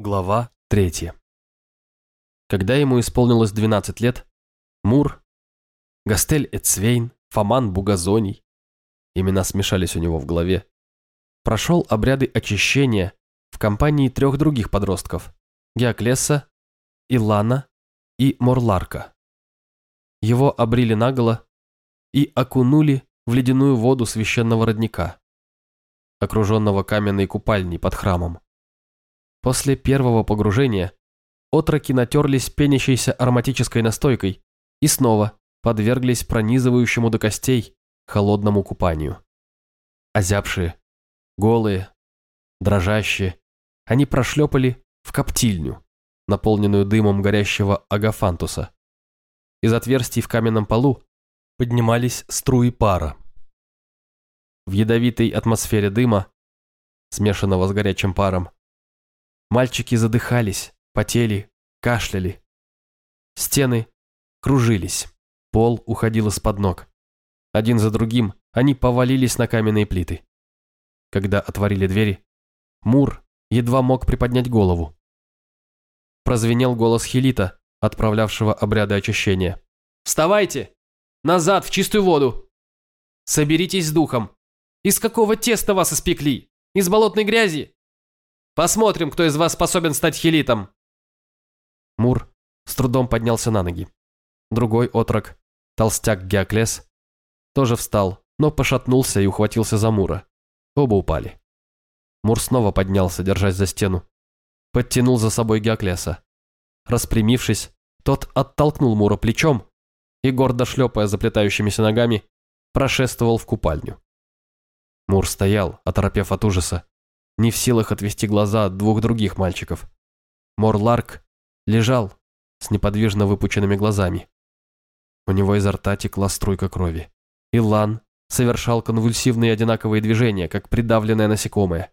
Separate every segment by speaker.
Speaker 1: Глава 3. Когда ему исполнилось 12 лет, Мур, Гастель Эцвейн, Фоман Бугазоний, имена смешались у него в голове, прошел обряды очищения в компании трех других подростков – Геоклеса, Илана и Морларка. Его обрили наголо и окунули в ледяную воду священного родника, окруженного каменной купальней под храмом. После первого погружения отроки натерлись пенящейся ароматической настойкой и снова подверглись пронизывающему до костей холодному купанию. Озябшие, голые, дрожащие, они прошлепали в коптильню, наполненную дымом горящего агафантуса. Из отверстий в каменном полу поднимались струи пара. В ядовитой атмосфере дыма, смешанного с горячим паром, Мальчики задыхались, потели, кашляли. Стены кружились, пол уходил из-под ног. Один за другим они повалились на каменные плиты. Когда отворили двери, Мур едва мог приподнять голову. Прозвенел голос Хелита, отправлявшего обряды очищения. «Вставайте! Назад, в чистую воду! Соберитесь с духом! Из какого теста вас испекли? Из болотной грязи? Посмотрим, кто из вас способен стать хилитом. Мур с трудом поднялся на ноги. Другой отрок, толстяк Геоклес, тоже встал, но пошатнулся и ухватился за Мура. Оба упали. Мур снова поднялся, держась за стену. Подтянул за собой Геоклеса. Распрямившись, тот оттолкнул Мура плечом и, гордо шлепая заплетающимися ногами, прошествовал в купальню. Мур стоял, оторопев от ужаса, не в силах отвести глаза от двух других мальчиков. Морларк лежал с неподвижно выпученными глазами. У него изо рта текла струйка крови. Илан совершал конвульсивные одинаковые движения, как придавленное насекомое.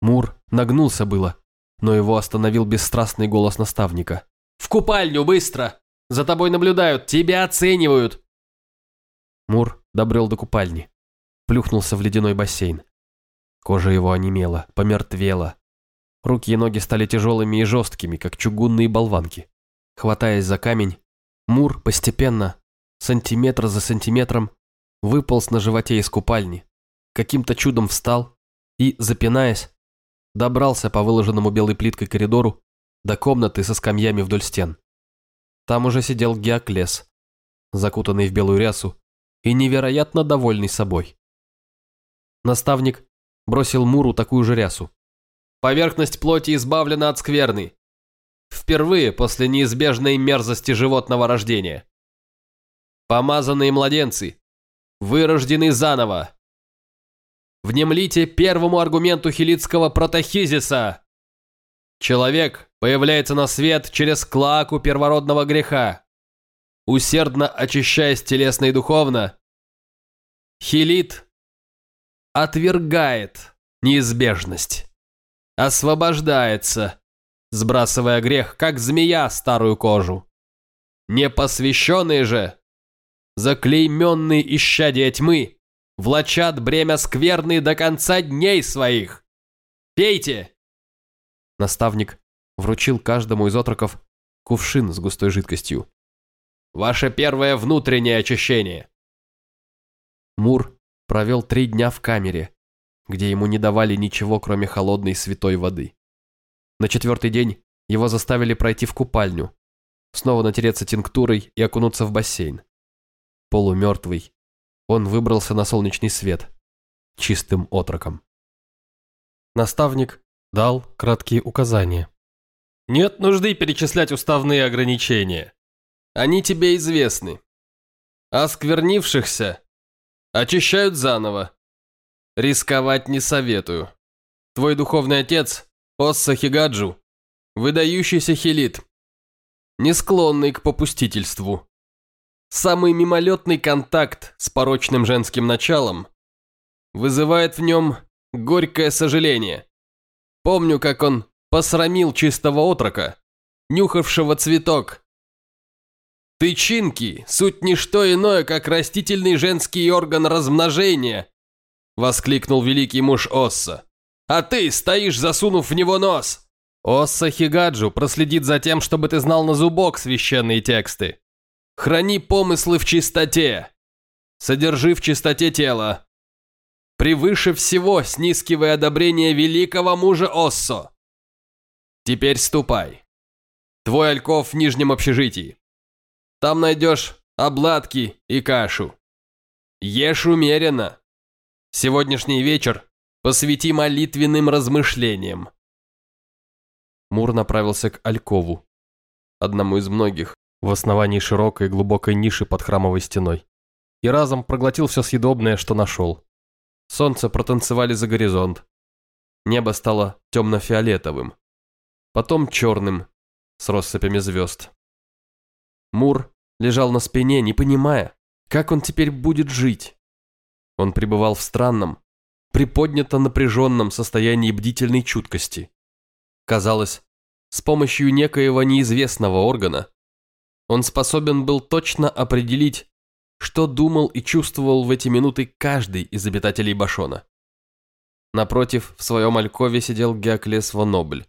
Speaker 1: Мур нагнулся было, но его остановил бесстрастный голос наставника. «В купальню, быстро! За тобой наблюдают, тебя оценивают!» Мур добрел до купальни, плюхнулся в ледяной бассейн. Кожа его онемела, помертвела. Руки и ноги стали тяжелыми и жесткими, как чугунные болванки. Хватаясь за камень, Мур постепенно, сантиметр за сантиметром, выполз на животе из купальни, каким-то чудом встал и, запинаясь, добрался по выложенному белой плиткой коридору до комнаты со скамьями вдоль стен. Там уже сидел Геоклес, закутанный в белую рясу и невероятно довольный собой. Наставник бросил Муру такую же рясу. Поверхность плоти избавлена от скверны. Впервые после неизбежной мерзости животного рождения. Помазанные младенцы. Вырождены заново. Внемлите первому аргументу хилитского протохизиса. Человек появляется на свет через клаку первородного греха. Усердно очищаясь телесно и духовно, Хилит отвергает неизбежность, освобождается, сбрасывая грех, как змея старую кожу. Непосвященные же, заклейменные исчадия тьмы, влачат бремя скверны до конца дней своих. Пейте!» Наставник вручил каждому из отроков кувшин с густой жидкостью. «Ваше первое внутреннее очищение!» Мур провел три дня в камере, где ему не давали ничего, кроме холодной святой воды. На четвертый день его заставили пройти в купальню, снова натереться тинктурой и окунуться в бассейн. Полумертвый, он выбрался на солнечный свет, чистым отроком. Наставник дал краткие указания. «Нет нужды перечислять уставные ограничения. Они тебе известны. Осквернившихся Очищают заново. Рисковать не советую. Твой духовный отец, Осса Хигаджу, выдающийся хилит, не склонный к попустительству. Самый мимолетный контакт с порочным женским началом вызывает в нем горькое сожаление. Помню, как он посрамил чистого отрока, нюхавшего цветок, Тычинки – суть не что иное, как растительный женский орган размножения, воскликнул великий муж Осса. А ты стоишь, засунув в него нос. Осса Хигаджу проследит за тем, чтобы ты знал на зубок священные тексты. Храни помыслы в чистоте. Содержи в чистоте тело. Превыше всего снискивая одобрение великого мужа Оссо. Теперь ступай. Твой альков в нижнем общежитии. Там найдешь обладки и кашу. Ешь умеренно. Сегодняшний вечер посвяти молитвенным размышлениям. Мур направился к Алькову, одному из многих, в основании широкой глубокой ниши под храмовой стеной, и разом проглотил все съедобное, что нашел. Солнце протанцевали за горизонт. Небо стало темно-фиолетовым, потом черным, с россыпями звезд. Мур лежал на спине, не понимая, как он теперь будет жить. Он пребывал в странном, приподнято напряженном состоянии бдительной чуткости. Казалось, с помощью некоего неизвестного органа он способен был точно определить, что думал и чувствовал в эти минуты каждый из обитателей Башона. Напротив, в своем алькове сидел Геоклес Вонобль,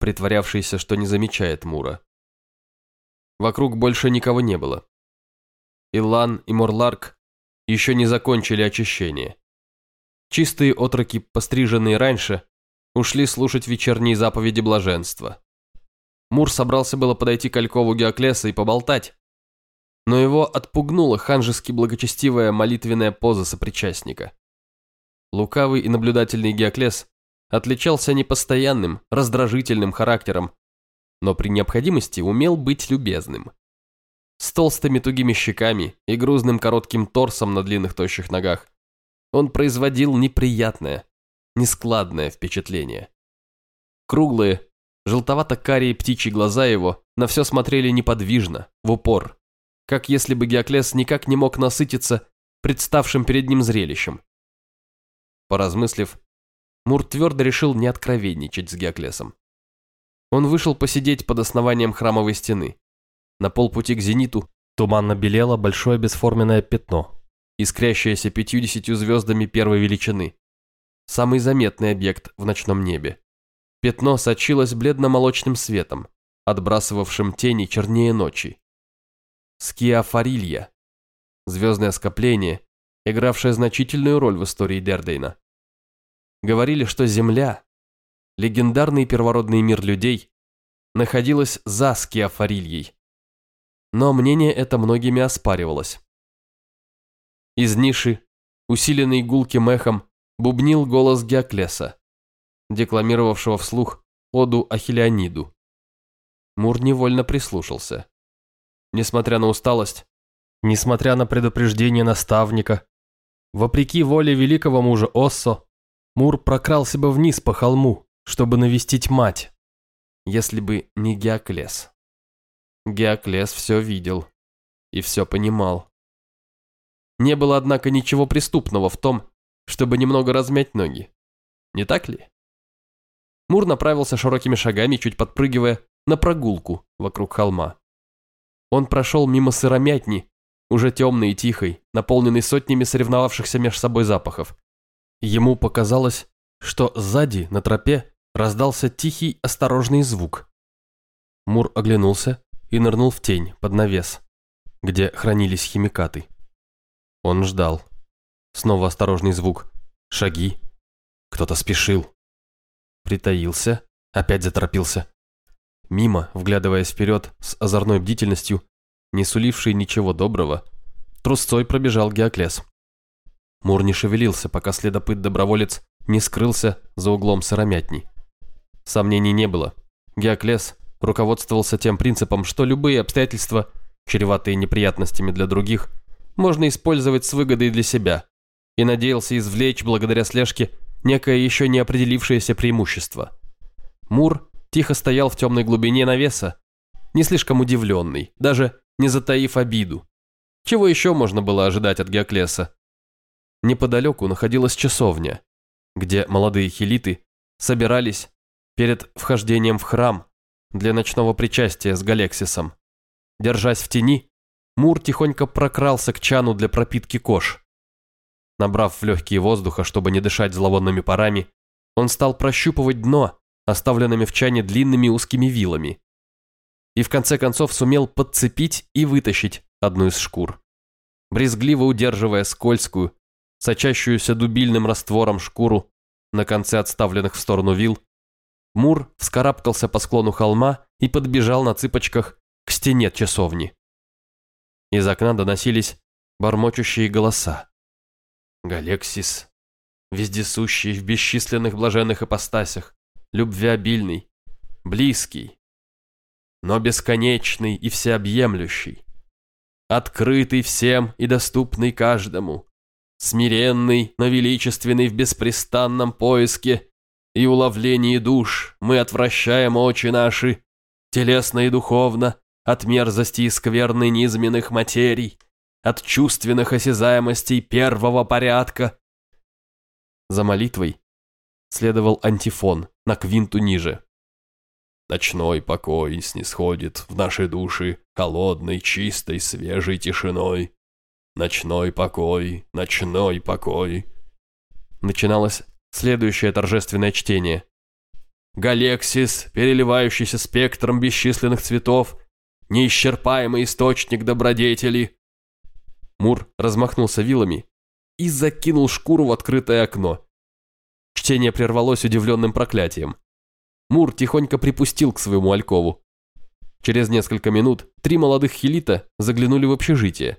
Speaker 1: притворявшийся, что не замечает Мура. Вокруг больше никого не было. Илан и Морларк еще не закончили очищение. Чистые отроки, постриженные раньше, ушли слушать вечерние заповеди блаженства. Мур собрался было подойти к Алькову Геоклеса и поболтать, но его отпугнула ханжески благочестивая молитвенная поза сопричастника. Лукавый и наблюдательный Геоклес отличался непостоянным, раздражительным характером, но при необходимости умел быть любезным. С толстыми тугими щеками и грузным коротким торсом на длинных тощих ногах он производил неприятное, нескладное впечатление. Круглые, желтовато-карие птичьи глаза его на все смотрели неподвижно, в упор, как если бы Геоклес никак не мог насытиться представшим перед ним зрелищем. Поразмыслив, Мур твердо решил не откровенничать с Геоклесом. Он вышел посидеть под основанием храмовой стены. На полпути к зениту туманно белело большое бесформенное пятно, искрящееся пятьюдесятью звездами первой величины. Самый заметный объект в ночном небе. Пятно сочилось бледно-молочным светом, отбрасывавшим тени чернее ночи. Скиафарилья. Звездное скопление, игравшее значительную роль в истории Дердейна. Говорили, что Земля, легендарный первородный мир людей, находилась за Скиафарильей. Но мнение это многими оспаривалось. Из ниши, усиленный гулким эхом, бубнил голос Геоклеса, декламировавшего вслух оду Ахиллеониду. Мур невольно прислушался. Несмотря на усталость, несмотря на предупреждение наставника, вопреки воле великого мужа Оссо, Мур прокрался бы вниз по холму, чтобы навестить мать, если бы не Геоклес. Геоклес все видел и все понимал. Не было, однако, ничего преступного в том, чтобы немного размять ноги. Не так ли? Мур направился широкими шагами, чуть подпрыгивая, на прогулку вокруг холма. Он прошел мимо сыромятни, уже темной и тихой, наполненной сотнями соревновавшихся меж собой запахов, Ему показалось, что сзади, на тропе, раздался тихий, осторожный звук. Мур оглянулся и нырнул в тень, под навес, где хранились химикаты. Он ждал. Снова осторожный звук. Шаги. Кто-то спешил. Притаился, опять заторопился. Мимо, вглядываясь вперед с озорной бдительностью, не суливший ничего доброго, трусцой пробежал Геоклес. Мур не шевелился, пока следопыт-доброволец не скрылся за углом сыромятни. Сомнений не было. Геоклес руководствовался тем принципом, что любые обстоятельства, чреватые неприятностями для других, можно использовать с выгодой для себя, и надеялся извлечь, благодаря слежке, некое еще не определившееся преимущество. Мур тихо стоял в темной глубине навеса, не слишком удивленный, даже не затаив обиду. Чего еще можно было ожидать от Геоклеса? Неподалеку находилась часовня, где молодые хилиты собирались перед вхождением в храм для ночного причастия с Галексисом. Держась в тени, Мур тихонько прокрался к чану для пропитки кож. Набрав в легкие воздуха, чтобы не дышать зловонными парами, он стал прощупывать дно, оставленными в чане длинными узкими вилами, и в конце концов сумел подцепить и вытащить одну из шкур. Брезгливо удерживая скользкую, сочащуюся дубильным раствором шкуру на конце отставленных в сторону вил, Мур вскарабкался по склону холма и подбежал на цыпочках к стене часовни. Из окна доносились бормочущие голоса. Галексис, вездесущий в бесчисленных блаженных ипостасях, любвеобильный, близкий, но бесконечный и всеобъемлющий, открытый всем и доступный каждому, смиренный, но величественный в беспрестанном поиске и уловлении душ, мы отвращаем очи наши, телесно и духовно, от мерзости и скверны низменных материй, от чувственных осязаемостей первого порядка. За молитвой следовал антифон на квинту ниже. Ночной покой снисходит в наши души холодной, чистой, свежей тишиной. Ночной покой, ночной покой. Начиналось следующее торжественное чтение. Галексис, переливающийся спектром бесчисленных цветов, неисчерпаемый источник добродетели. Мур размахнулся вилами и закинул шкуру в открытое окно. Чтение прервалось удивленным проклятием. Мур тихонько припустил к своему алькову. Через несколько минут три молодых хилита заглянули в общежитие.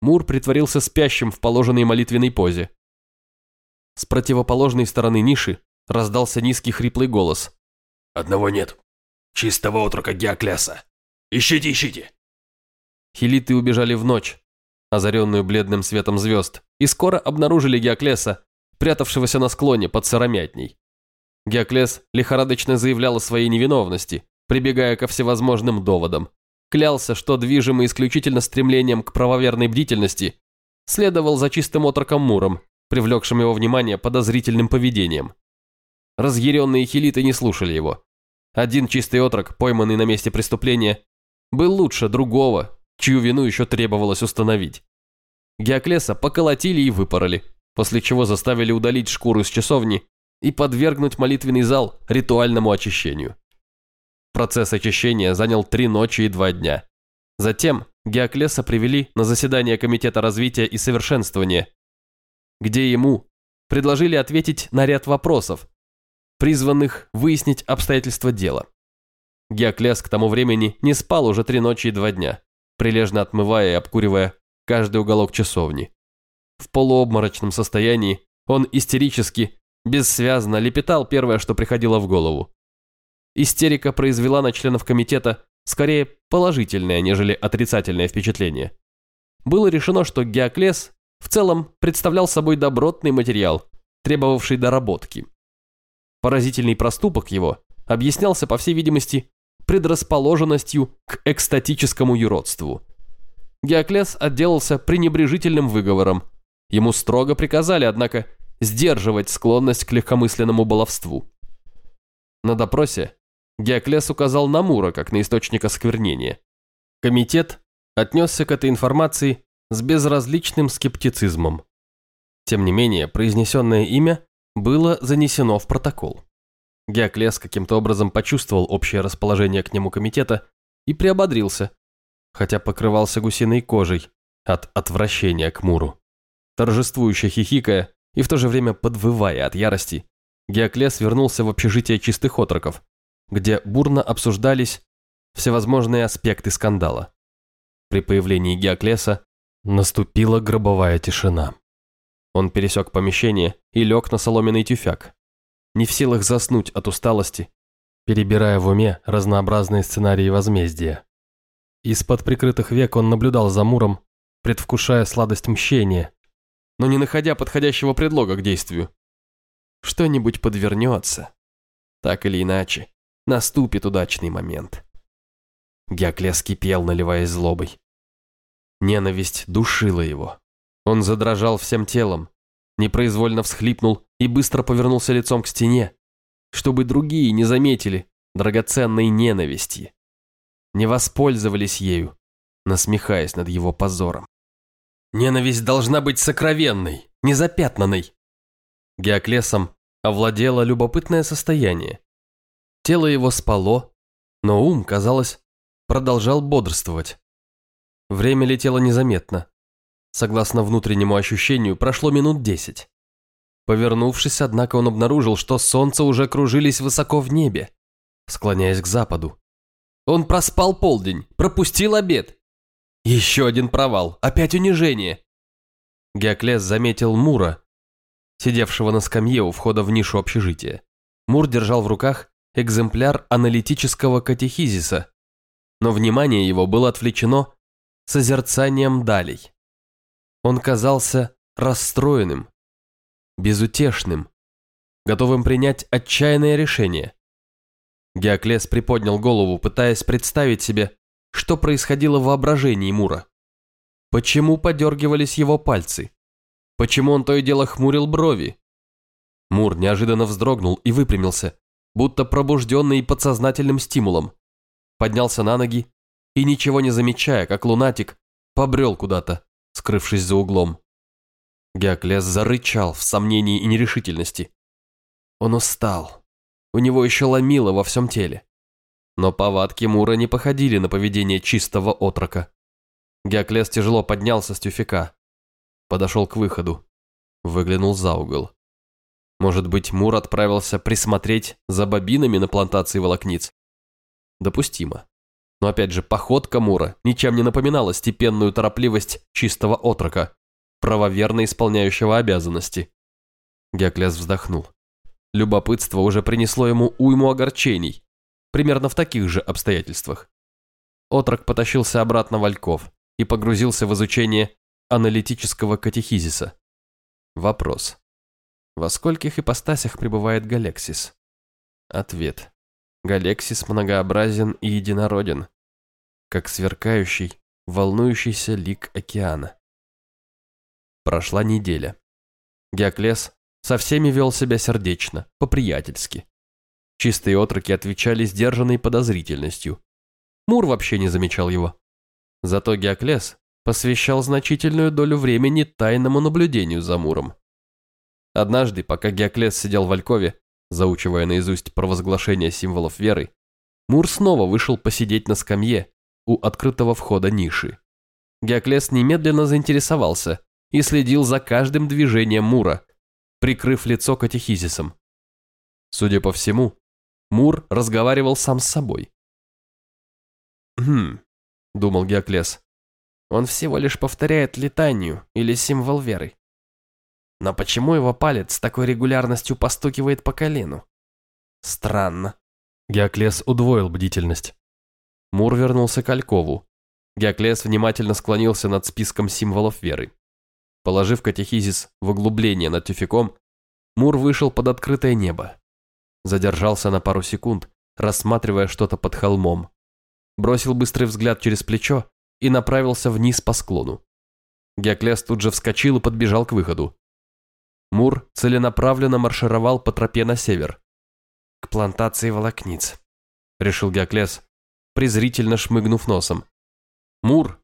Speaker 1: Мур притворился спящим в положенной молитвенной позе. С противоположной стороны ниши раздался низкий хриплый голос.
Speaker 2: «Одного нет. Чистого отрока Геокляса. Ищите, ищите!»
Speaker 1: Хилиты убежали в ночь, озаренную бледным светом звезд, и скоро обнаружили Геоклеса, прятавшегося на склоне под сыромятней. Геоклес лихорадочно заявлял о своей невиновности, прибегая ко всевозможным доводам. Клялся, что, движимый исключительно стремлением к правоверной бдительности, следовал за чистым отроком Муром, привлекшим его внимание подозрительным поведением. Разъяренные хилиты не слушали его. Один чистый отрок, пойманный на месте преступления, был лучше другого, чью вину еще требовалось установить. Геоклеса поколотили и выпороли, после чего заставили удалить шкуру из часовни и подвергнуть молитвенный зал ритуальному очищению. Процесс очищения занял три ночи и два дня. Затем Геоклеса привели на заседание Комитета развития и совершенствования, где ему предложили ответить на ряд вопросов, призванных выяснить обстоятельства дела. Геоклес к тому времени не спал уже три ночи и два дня, прилежно отмывая и обкуривая каждый уголок часовни. В полуобморочном состоянии он истерически бессвязно лепетал первое, что приходило в голову. Истерика произвела на членов комитета скорее положительное, нежели отрицательное впечатление. Было решено, что Геоклес в целом представлял собой добротный материал, требовавший доработки. Поразительный проступок его объяснялся, по всей видимости, предрасположенностью к экстатическому юродству. Геоклес отделался пренебрежительным выговором. Ему строго приказали, однако, сдерживать склонность к легкомысленному баловству. На допросе Геоклес указал на Мура как на источник осквернения. Комитет отнесся к этой информации с безразличным скептицизмом. Тем не менее, произнесенное имя было занесено в протокол. Геоклес каким-то образом почувствовал общее расположение к нему комитета и приободрился, хотя покрывался гусиной кожей от отвращения к Муру. Торжествующе хихикая, и в то же время подвывая от ярости, Геоклес вернулся в общежитие чистых отроков, где бурно обсуждались всевозможные аспекты скандала. При появлении Геоклеса наступила гробовая тишина. Он пересек помещение и лег на соломенный тюфяк, не в силах заснуть от усталости, перебирая в уме разнообразные сценарии возмездия. Из-под прикрытых век он наблюдал за Муром, предвкушая сладость мщения, но не находя подходящего предлога к действию. Что-нибудь подвернется. Так или иначе, наступит удачный момент. Геоклес кипел, наливаясь злобой. Ненависть душила его. Он задрожал всем телом, непроизвольно всхлипнул и быстро повернулся лицом к стене, чтобы другие не заметили драгоценной ненависти. Не воспользовались ею, насмехаясь над его позором. Ненависть должна быть сокровенной, незапятнанной. Геоклесом овладело любопытное состояние. Тело его спало, но ум, казалось, продолжал бодрствовать. Время летело незаметно. Согласно внутреннему ощущению, прошло минут десять. Повернувшись, однако, он обнаружил, что солнце уже кружились высоко в небе, склоняясь к западу. Он проспал полдень, пропустил обед. Еще один провал, опять унижение. Геоклес заметил Мура, сидевшего на скамье у входа в нишу общежития. Мур держал в руках экземпляр аналитического катехизиса, но внимание его было отвлечено созерцанием далей. Он казался расстроенным, безутешным, готовым принять отчаянное решение. Геоклес приподнял голову, пытаясь представить себе, что происходило в воображении Мура. Почему подергивались его пальцы? Почему он то и дело хмурил брови? Мур неожиданно вздрогнул и выпрямился, будто пробужденный подсознательным стимулом. Поднялся на ноги и, ничего не замечая, как лунатик, побрел куда-то, скрывшись за углом. Геоклес зарычал в сомнении и нерешительности. Он устал. У него еще ломило во всем теле. Но повадки Мура не походили на поведение чистого отрока. Геоклес тяжело поднялся с тюфяка. Подошел к выходу. Выглянул за угол. Может быть, Мур отправился присмотреть за бобинами на плантации волокниц? Допустимо. Но опять же, походка Мура ничем не напоминала степенную торопливость чистого отрока, правоверно исполняющего обязанности. Геоклес вздохнул. Любопытство уже принесло ему уйму огорчений, примерно в таких же обстоятельствах. Отрок потащился обратно в Ольков и погрузился в изучение аналитического катехизиса. Вопрос. Во скольких ипостасях пребывает Галексис? Ответ. Галексис многообразен и единороден, как сверкающий, волнующийся лик океана. Прошла неделя. Геоклес со всеми вел себя сердечно, по-приятельски. Чистые отроки отвечали сдержанной подозрительностью. Мур вообще не замечал его. Зато Геоклес посвящал значительную долю времени тайному наблюдению за Муром. Однажды, пока Геоклес сидел в Алькове, заучивая наизусть провозглашение символов веры, Мур снова вышел посидеть на скамье у открытого входа ниши. Геоклес немедленно заинтересовался и следил за каждым движением Мура, прикрыв лицо катехизисом. Судя по всему, Мур разговаривал сам с собой. «Хм», — думал Геоклес, — «он всего лишь повторяет летанию или символ веры. Но почему его палец с такой регулярностью постукивает по колену? Странно». Геоклес удвоил бдительность. Мур вернулся к Алькову. Геоклес внимательно склонился над списком символов веры. Положив катехизис в углубление над тюфяком, Мур вышел под открытое небо. Задержался на пару секунд, рассматривая что-то под холмом. Бросил быстрый взгляд через плечо и направился вниз по склону. Геоклес тут же вскочил и подбежал к выходу. Мур целенаправленно маршировал по тропе на север. «К плантации волокниц», — решил Геоклес, презрительно шмыгнув носом. Мур,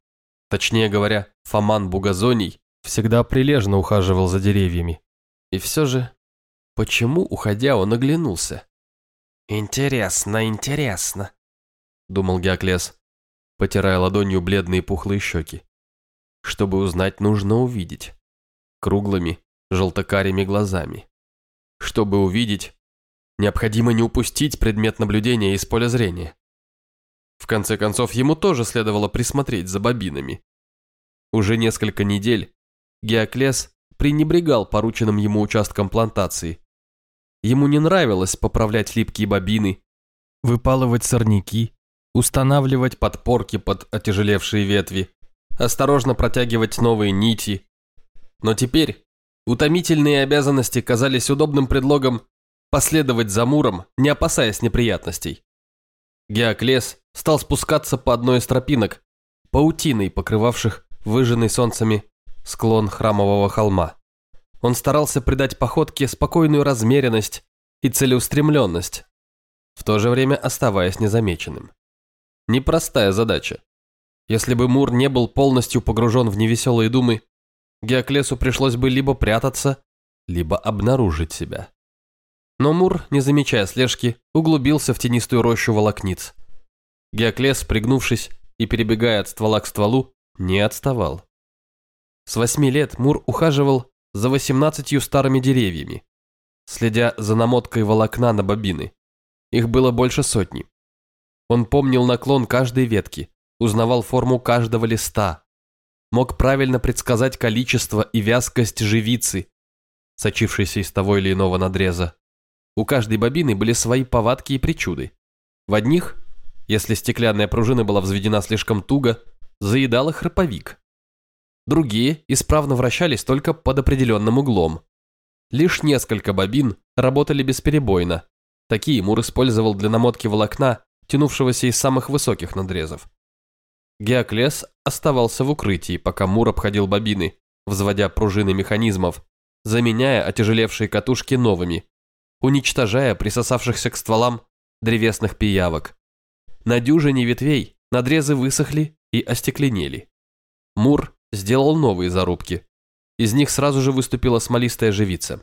Speaker 1: точнее говоря, Фоман Бугазоний, всегда прилежно ухаживал за деревьями. И все же, почему, уходя, он оглянулся? «Интересно, интересно», — думал Геоклес, потирая ладонью бледные пухлые щеки. Чтобы узнать, нужно увидеть. Круглыми, желтокарими глазами. Чтобы увидеть, необходимо не упустить предмет наблюдения из поля зрения. В конце концов, ему тоже следовало присмотреть за бобинами. Уже несколько недель Геоклес пренебрегал порученным ему участком плантации. Ему не нравилось поправлять липкие бобины, выпалывать сорняки, устанавливать подпорки под отяжелевшие ветви, осторожно протягивать новые нити. Но теперь утомительные обязанности казались удобным предлогом последовать за Муром, не опасаясь неприятностей. Геоклес стал спускаться по одной из тропинок, паутиной покрывавших выжженный солнцами склон храмового холма. Он старался придать походке спокойную размеренность и целеустремленность, в то же время оставаясь незамеченным. Непростая задача. Если бы Мур не был полностью погружен в невеселые думы, Геоклесу пришлось бы либо прятаться, либо обнаружить себя. Но Мур, не замечая слежки, углубился в тенистую рощу волокниц. Геоклес, пригнувшись и перебегая от ствола к стволу, не отставал. С восьми лет Мур ухаживал за восемнадцатью старыми деревьями, следя за намоткой волокна на бобины. Их было больше сотни. Он помнил наклон каждой ветки, узнавал форму каждого листа, мог правильно предсказать количество и вязкость живицы, сочившейся из того или иного надреза. У каждой бобины были свои повадки и причуды. В одних, если стеклянная пружина была взведена слишком туго, заедала храповик. Другие исправно вращались только под определенным углом. Лишь несколько бобин работали бесперебойно. Такие Мур использовал для намотки волокна, тянувшегося из самых высоких надрезов. Геоклес оставался в укрытии, пока Мур обходил бобины, взводя пружины механизмов, заменяя отяжелевшие катушки новыми, уничтожая присосавшихся к стволам древесных пиявок. На дюжине ветвей надрезы высохли и остекленели. Мур сделал новые зарубки. Из них сразу же выступила смолистая живица.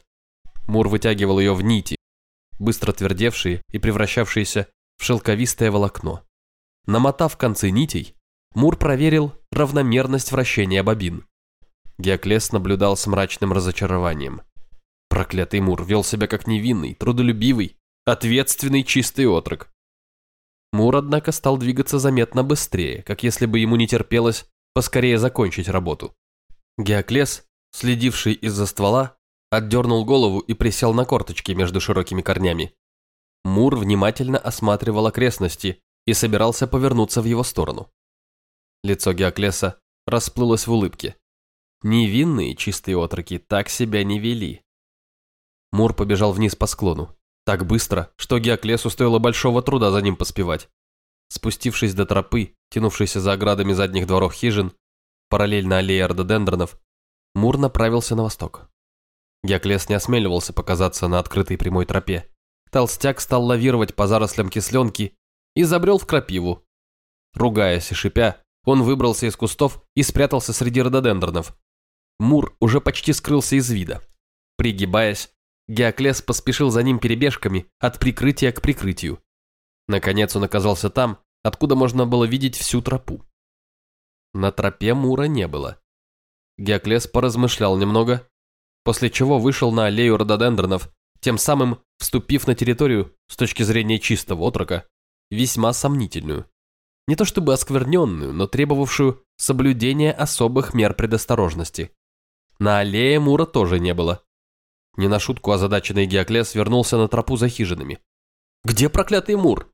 Speaker 1: Мур вытягивал ее в нити, быстро твердевшие и превращавшиеся в шелковистое волокно. Намотав концы нитей, Мур проверил равномерность вращения бобин. Геоклес наблюдал с мрачным разочарованием. Проклятый Мур вел себя как невинный, трудолюбивый, ответственный чистый отрок. Мур, однако, стал двигаться заметно быстрее, как если бы ему не терпелось поскорее закончить работу. Геоклес, следивший из-за ствола, отдернул голову и присел на корточки между широкими корнями. Мур внимательно осматривал окрестности и собирался повернуться в его сторону. Лицо Геоклеса расплылось в улыбке. Невинные чистые отроки так себя не вели. Мур побежал вниз по склону. Так быстро, что Геоклесу стоило большого труда за ним поспевать. Спустившись до тропы, тянувшейся за оградами задних дворов хижин, параллельно аллее рододендронов, Мур направился на восток. Геоклес не осмеливался показаться на открытой прямой тропе. Толстяк стал лавировать по зарослям кисленки и забрел в крапиву. Ругаясь и шипя, он выбрался из кустов и спрятался среди рододендронов. Мур уже почти скрылся из вида. Пригибаясь, Геоклес поспешил за ним перебежками от прикрытия к прикрытию. Наконец он оказался там, откуда можно было видеть всю тропу. На тропе Мура не было. Геоклес поразмышлял немного, после чего вышел на аллею рододендронов, тем самым вступив на территорию, с точки зрения чистого отрока, весьма сомнительную. Не то чтобы оскверненную, но требовавшую соблюдения особых мер предосторожности. На аллее Мура тоже не было. Не на шутку озадаченный Геоклес вернулся на тропу за хижинами. «Где проклятый Мур?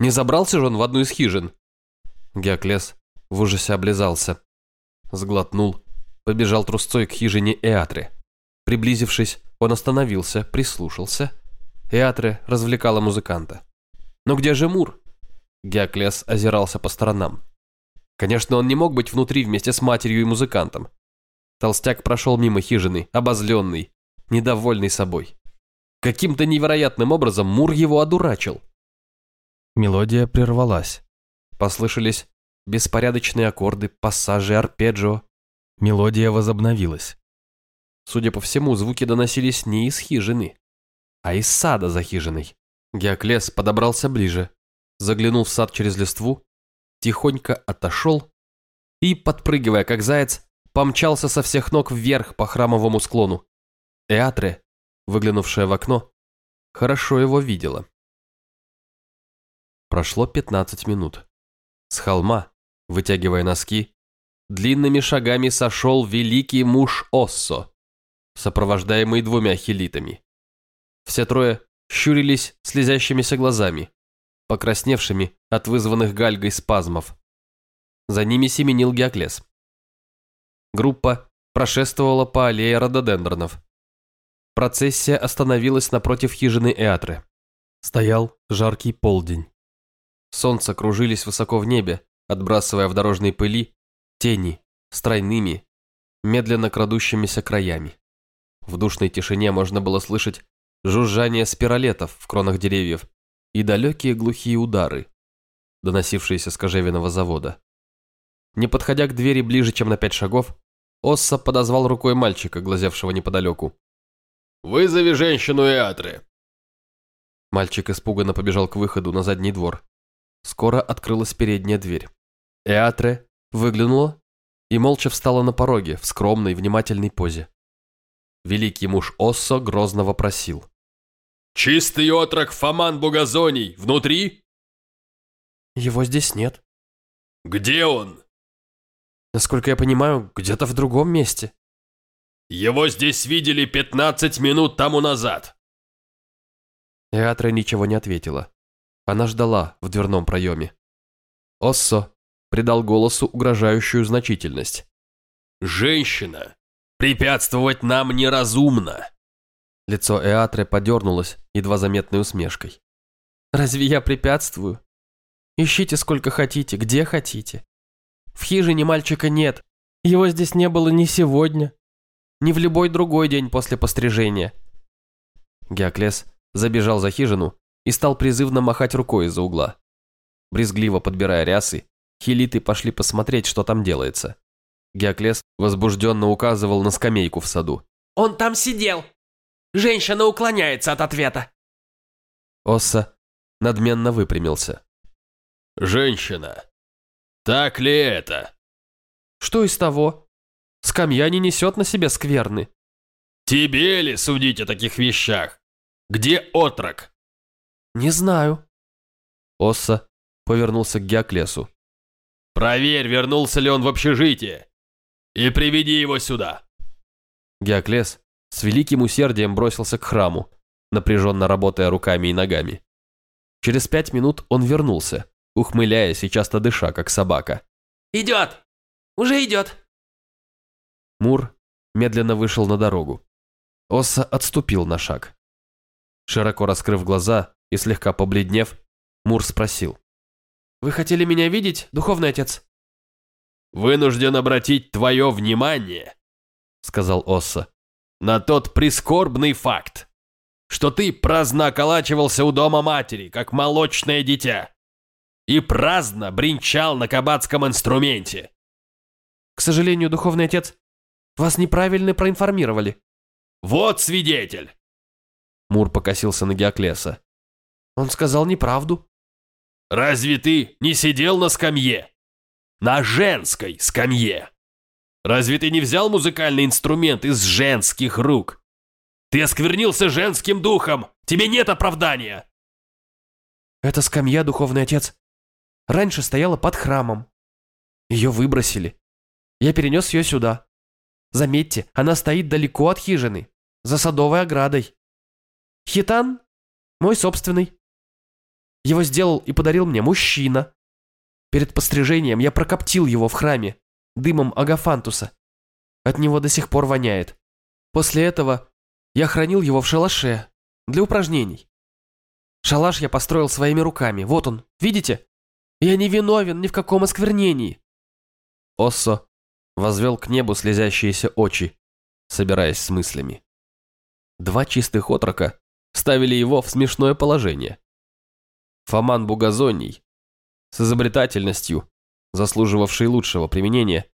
Speaker 1: Не забрался же он в одну из хижин?» Геоклес в ужасе облизался. Сглотнул, побежал трусцой к хижине Эатре. Приблизившись, он остановился, прислушался. Эатре развлекала музыканта. «Но где же Мур?» Геоклес озирался по сторонам. Конечно, он не мог быть внутри вместе с матерью и музыкантом. Толстяк прошел мимо хижины, обозленный, недовольный собой. Каким-то невероятным образом Мур его одурачил. Мелодия прервалась. Послышались беспорядочные аккорды, пассажи, арпеджио. Мелодия возобновилась. Судя по всему, звуки доносились не из хижины, а из сада за хижиной. Геоклес подобрался ближе, заглянул в сад через листву, тихонько отошел и, подпрыгивая как заяц, помчался со всех ног вверх по храмовому склону. Эатре, выглянувшая в окно, хорошо его видела. Прошло 15 минут. С холма, вытягивая носки, длинными шагами сошел великий муж Оссо, сопровождаемый двумя хилитами. Все трое щурились слезящимися глазами, покрасневшими от вызванных гальгой спазмов. За ними семенил Геоклес. Группа прошествовала по аллее рододендронов. Процессия остановилась напротив хижины Эатры. Стоял жаркий полдень. Солнце кружились высоко в небе, отбрасывая в дорожной пыли тени с тройными, медленно крадущимися краями. В душной тишине можно было слышать жужжание спиралетов в кронах деревьев и далекие глухие удары, доносившиеся с кожевенного завода. Не подходя к двери ближе, чем на пять шагов, Осса подозвал рукой мальчика, глазевшего неподалеку.
Speaker 2: «Вызови женщину Эатры!»
Speaker 1: Мальчик испуганно побежал к выходу на задний двор. Скоро открылась передняя дверь. Эатре выглянула и молча встала на пороге в скромной, внимательной позе. Великий муж Оссо грозно вопросил.
Speaker 2: «Чистый отрок Фоман Бугазоний внутри?»
Speaker 1: «Его здесь нет.
Speaker 2: «Где он?»
Speaker 1: Насколько я понимаю, где-то в другом месте».
Speaker 2: «Его здесь видели 15 минут тому назад».
Speaker 1: Эатра ничего не ответила. Она ждала в дверном проеме. Оссо придал голосу угрожающую значительность.
Speaker 2: «Женщина! Препятствовать нам неразумно!»
Speaker 1: Лицо Эатре подернулось едва заметной усмешкой. «Разве я препятствую? Ищите сколько хотите, где хотите. В хижине мальчика нет. Его здесь не было ни сегодня, ни в любой другой день после пострижения». Геоклес забежал за хижину и стал призывно махать рукой из-за угла. Брезгливо подбирая рясы, хилиты пошли посмотреть, что там делается. Геоклес возбужденно указывал на скамейку в саду.
Speaker 3: «Он там сидел! Женщина уклоняется от ответа!»
Speaker 1: Осса надменно выпрямился.
Speaker 2: «Женщина! Так ли это?»
Speaker 1: «Что из того? Скамья не несет на себе скверны».
Speaker 2: «Тебе ли судить о таких вещах? Где отрок?»
Speaker 1: «Не знаю». Осса повернулся к Геоклесу.
Speaker 2: «Проверь, вернулся ли он в общежитие, и приведи его сюда».
Speaker 1: Геоклес с великим усердием бросился к храму, напряженно работая руками и ногами. Через пять минут он вернулся, ухмыляясь и часто дыша, как собака.
Speaker 3: «Идет! Уже идет!»
Speaker 1: Мур медленно вышел на дорогу. Осса отступил на шаг. Широко раскрыв глаза и слегка побледнев, Мур спросил. «Вы хотели меня видеть, духовный отец?»
Speaker 2: «Вынужден обратить твое внимание», — сказал Осса, «на тот прискорбный факт, что ты праздно околачивался у дома матери, как молочное дитя, и праздно бренчал на кабацком инструменте».
Speaker 1: «К сожалению, духовный отец, вас неправильно проинформировали».
Speaker 2: «Вот свидетель!»
Speaker 1: Мур покосился на Геоклеса. «Он сказал неправду».
Speaker 2: «Разве ты не сидел на скамье? На женской скамье? Разве ты не взял музыкальный инструмент из женских рук? Ты осквернился женским духом! Тебе нет оправдания!»
Speaker 1: «Это скамья, духовный отец. Раньше стояла под храмом. Ее выбросили. Я перенес ее сюда. Заметьте, она стоит далеко от хижины, за садовой оградой. Хитан мой собственный. Его сделал и подарил мне мужчина. Перед пострижением я прокоптил его в храме дымом агафантуса. От него до сих пор воняет. После этого я хранил его в шалаше для упражнений. Шалаш я построил своими руками. Вот он, видите? Я не виновен ни в каком осквернении. Оссо возвел к небу слезящиеся очи, собираясь с мыслями. Два чистых отрока ставили его в смешное положение. Фоман Бугазоний, с изобретательностью, заслуживавший лучшего применения,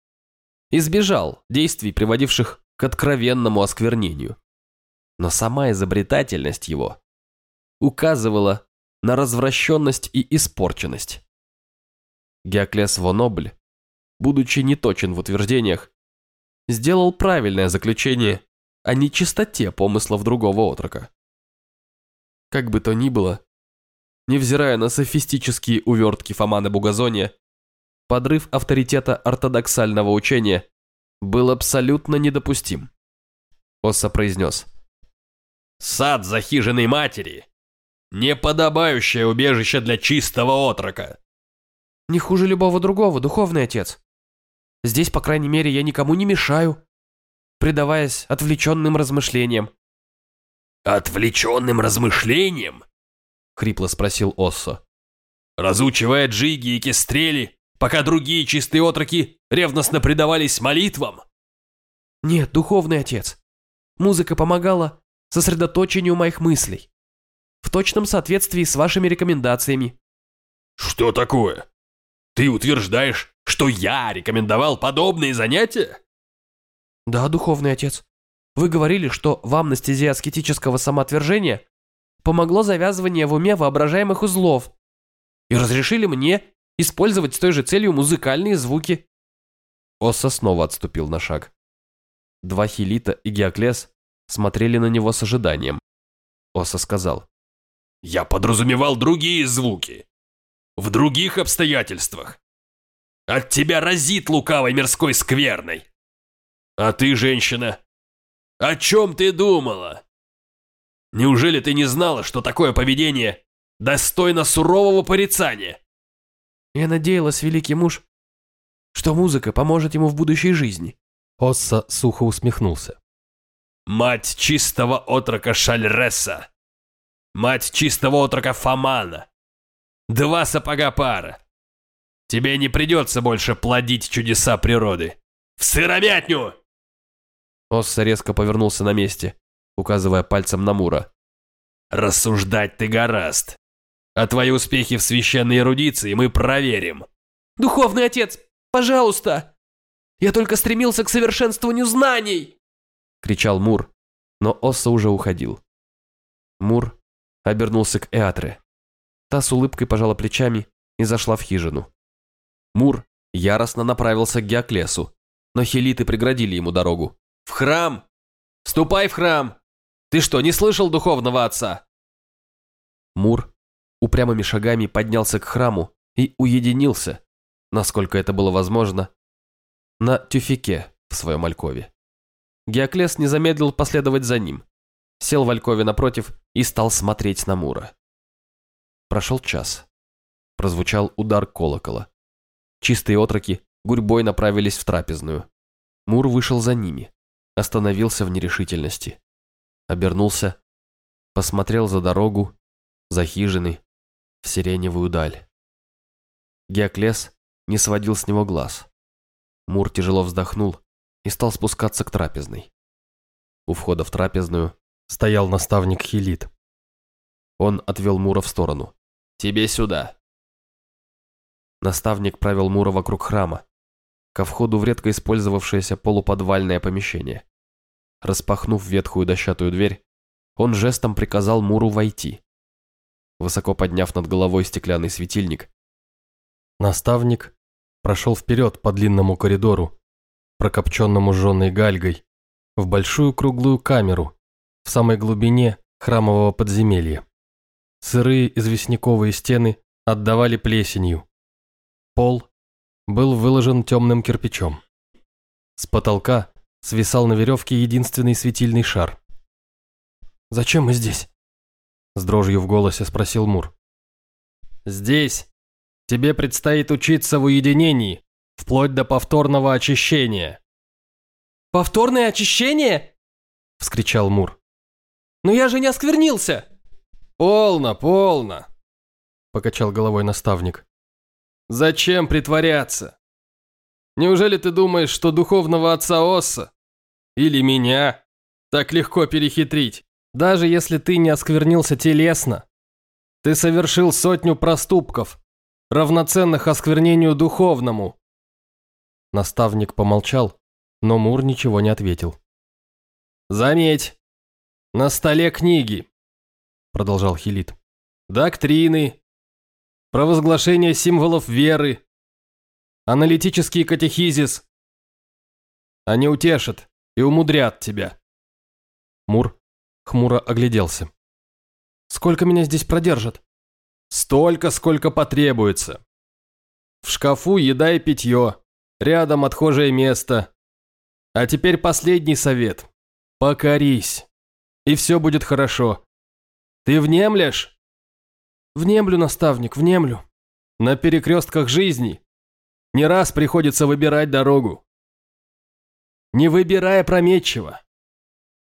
Speaker 1: избежал действий, приводивших к откровенному осквернению. Но сама изобретательность его указывала на развращенность и испорченность. Геоклес Вонобль, будучи неточен в утверждениях, сделал правильное заключение о нечистоте помыслов другого отрока. Как бы то ни было, невзирая на софистические увертки Фомана Бугазония, подрыв авторитета ортодоксального учения был абсолютно недопустим. Осса произнес.
Speaker 2: «Сад за хижиной матери – неподобающее убежище для чистого отрока».
Speaker 1: «Не хуже любого другого, духовный отец. Здесь, по крайней мере, я никому не мешаю, предаваясь отвлеченным размышлениям.
Speaker 2: «Отвлеченным размышлением?» — хрипло спросил Оссо. «Разучивая джиги и кестрели, пока другие чистые отроки ревностно предавались молитвам?»
Speaker 1: «Нет, духовный отец. Музыка помогала сосредоточению моих мыслей. В точном соответствии с вашими рекомендациями».
Speaker 2: «Что такое? Ты утверждаешь, что я рекомендовал подобные занятия?»
Speaker 1: «Да, духовный отец. Вы говорили, что вам на стезе аскетического самоотвержения помогло завязывание в уме воображаемых узлов. И разрешили мне использовать с той же целью музыкальные звуки. Осса снова отступил на шаг. Два Хилита и Геоклес смотрели на него с ожиданием. Оса сказал.
Speaker 2: «Я подразумевал другие звуки. В других обстоятельствах. От тебя разит лукавой мирской скверной. А ты, женщина, о чем ты думала? Неужели ты не знала, что такое поведение достойно сурового порицания?»
Speaker 1: Я надеялась, великий муж, что музыка поможет ему в будущей жизни. Осса сухо усмехнулся.
Speaker 2: Мать чистого отрока Шальреса. Мать чистого отрока Фомана. Два сапога пара. Тебе не придется больше плодить чудеса природы. В сыромятню!
Speaker 1: Осса резко повернулся на месте, указывая пальцем на Мура.
Speaker 2: Рассуждать ты гораст. А твои успехи в священной эрудиции мы проверим.
Speaker 3: Духовный отец, пожалуйста! Я только стремился к совершенствованию знаний!»
Speaker 1: — кричал Мур, но Осса уже уходил. Мур обернулся к Эатре. Та с улыбкой пожала плечами и зашла в хижину. Мур яростно направился к Геоклесу, но хелиты преградили ему дорогу.
Speaker 3: «В храм! Ступай в храм! Ты что, не слышал духовного отца?»
Speaker 1: Мур упрямыми шагами поднялся к храму и уединился, насколько это было возможно, на тюфике в своем алькове. Геоклес не замедлил последовать за ним, сел в алькове напротив и стал смотреть на Мура. Прошел час. Прозвучал удар колокола. Чистые отроки гурьбой направились в трапезную. Мур вышел за ними, остановился в нерешительности. Обернулся, посмотрел за дорогу, за хижины, в сиреневую даль. Геоклес не сводил с него глаз. Мур тяжело вздохнул и стал спускаться к трапезной. У входа в трапезную стоял наставник Хилит. Он отвел Мура в сторону. «Тебе сюда!» Наставник провел Мура вокруг храма, ко входу в редко использовавшееся полуподвальное помещение. Распахнув ветхую дощатую дверь, он жестом приказал Муру войти. Высоко подняв над головой стеклянный светильник, наставник прошел вперед по длинному коридору, прокопченному жженой гальгой, в большую круглую камеру в самой глубине храмового подземелья. Сырые известняковые стены отдавали плесенью. Пол был выложен темным кирпичом. С потолка свисал на веревке единственный светильный шар. «Зачем мы здесь?» С дрожью в голосе спросил Мур. «Здесь тебе предстоит учиться в уединении, вплоть до повторного очищения».
Speaker 3: «Повторное очищение?» – вскричал Мур. «Но я же не осквернился!»
Speaker 1: «Полно, полно!» – покачал головой наставник. «Зачем притворяться? Неужели ты думаешь, что духовного отца Осса или меня так легко перехитрить? Даже если ты не осквернился телесно, ты совершил сотню проступков, равноценных осквернению духовному. Наставник помолчал, но Мур ничего не ответил. «Заметь, на столе книги», — продолжал Хилит. «Доктрины, провозглашение символов веры, аналитический катехизис. Они утешат и умудрят тебя». Мур хмуро огляделся. «Сколько меня здесь продержат?» «Столько, сколько потребуется. В шкафу еда и питье, рядом отхожее место. А теперь последний совет. Покорись, и все будет хорошо. Ты внемлешь?» «Внемлю, наставник, внемлю. На перекрестках жизни не раз приходится выбирать дорогу. Не выбирая прометчиво.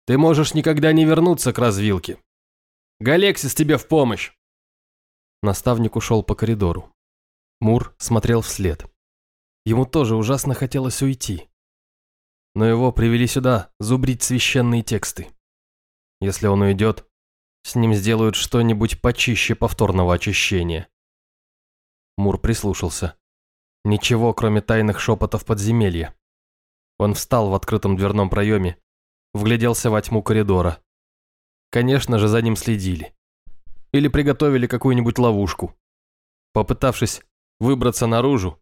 Speaker 1: Ты можешь никогда не вернуться к развилке. Галексис тебе в помощь!» Наставник ушел по коридору. Мур смотрел вслед. Ему тоже ужасно хотелось уйти. Но его привели сюда зубрить священные тексты. Если он уйдет, с ним сделают что-нибудь почище повторного очищения. Мур прислушался. Ничего, кроме тайных шепотов подземелья. Он встал в открытом дверном проеме вгляделся во тьму коридора. Конечно же, за ним следили. или приготовили какую-нибудь ловушку. Попытавшись выбраться наружу,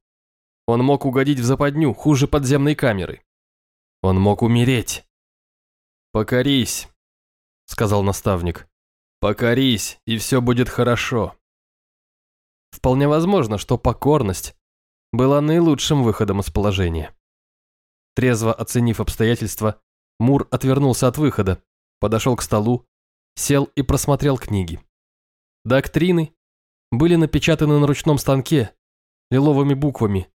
Speaker 1: он мог угодить в западню хуже подземной камеры. Он мог умереть. «Покорись», — сказал наставник. «Покорись, и все будет хорошо». Вполне возможно, что покорность была наилучшим выходом из положения. Трезво оценив обстоятельства, Мур отвернулся от выхода, подошел к столу, сел и просмотрел книги. Доктрины были напечатаны на ручном станке лиловыми буквами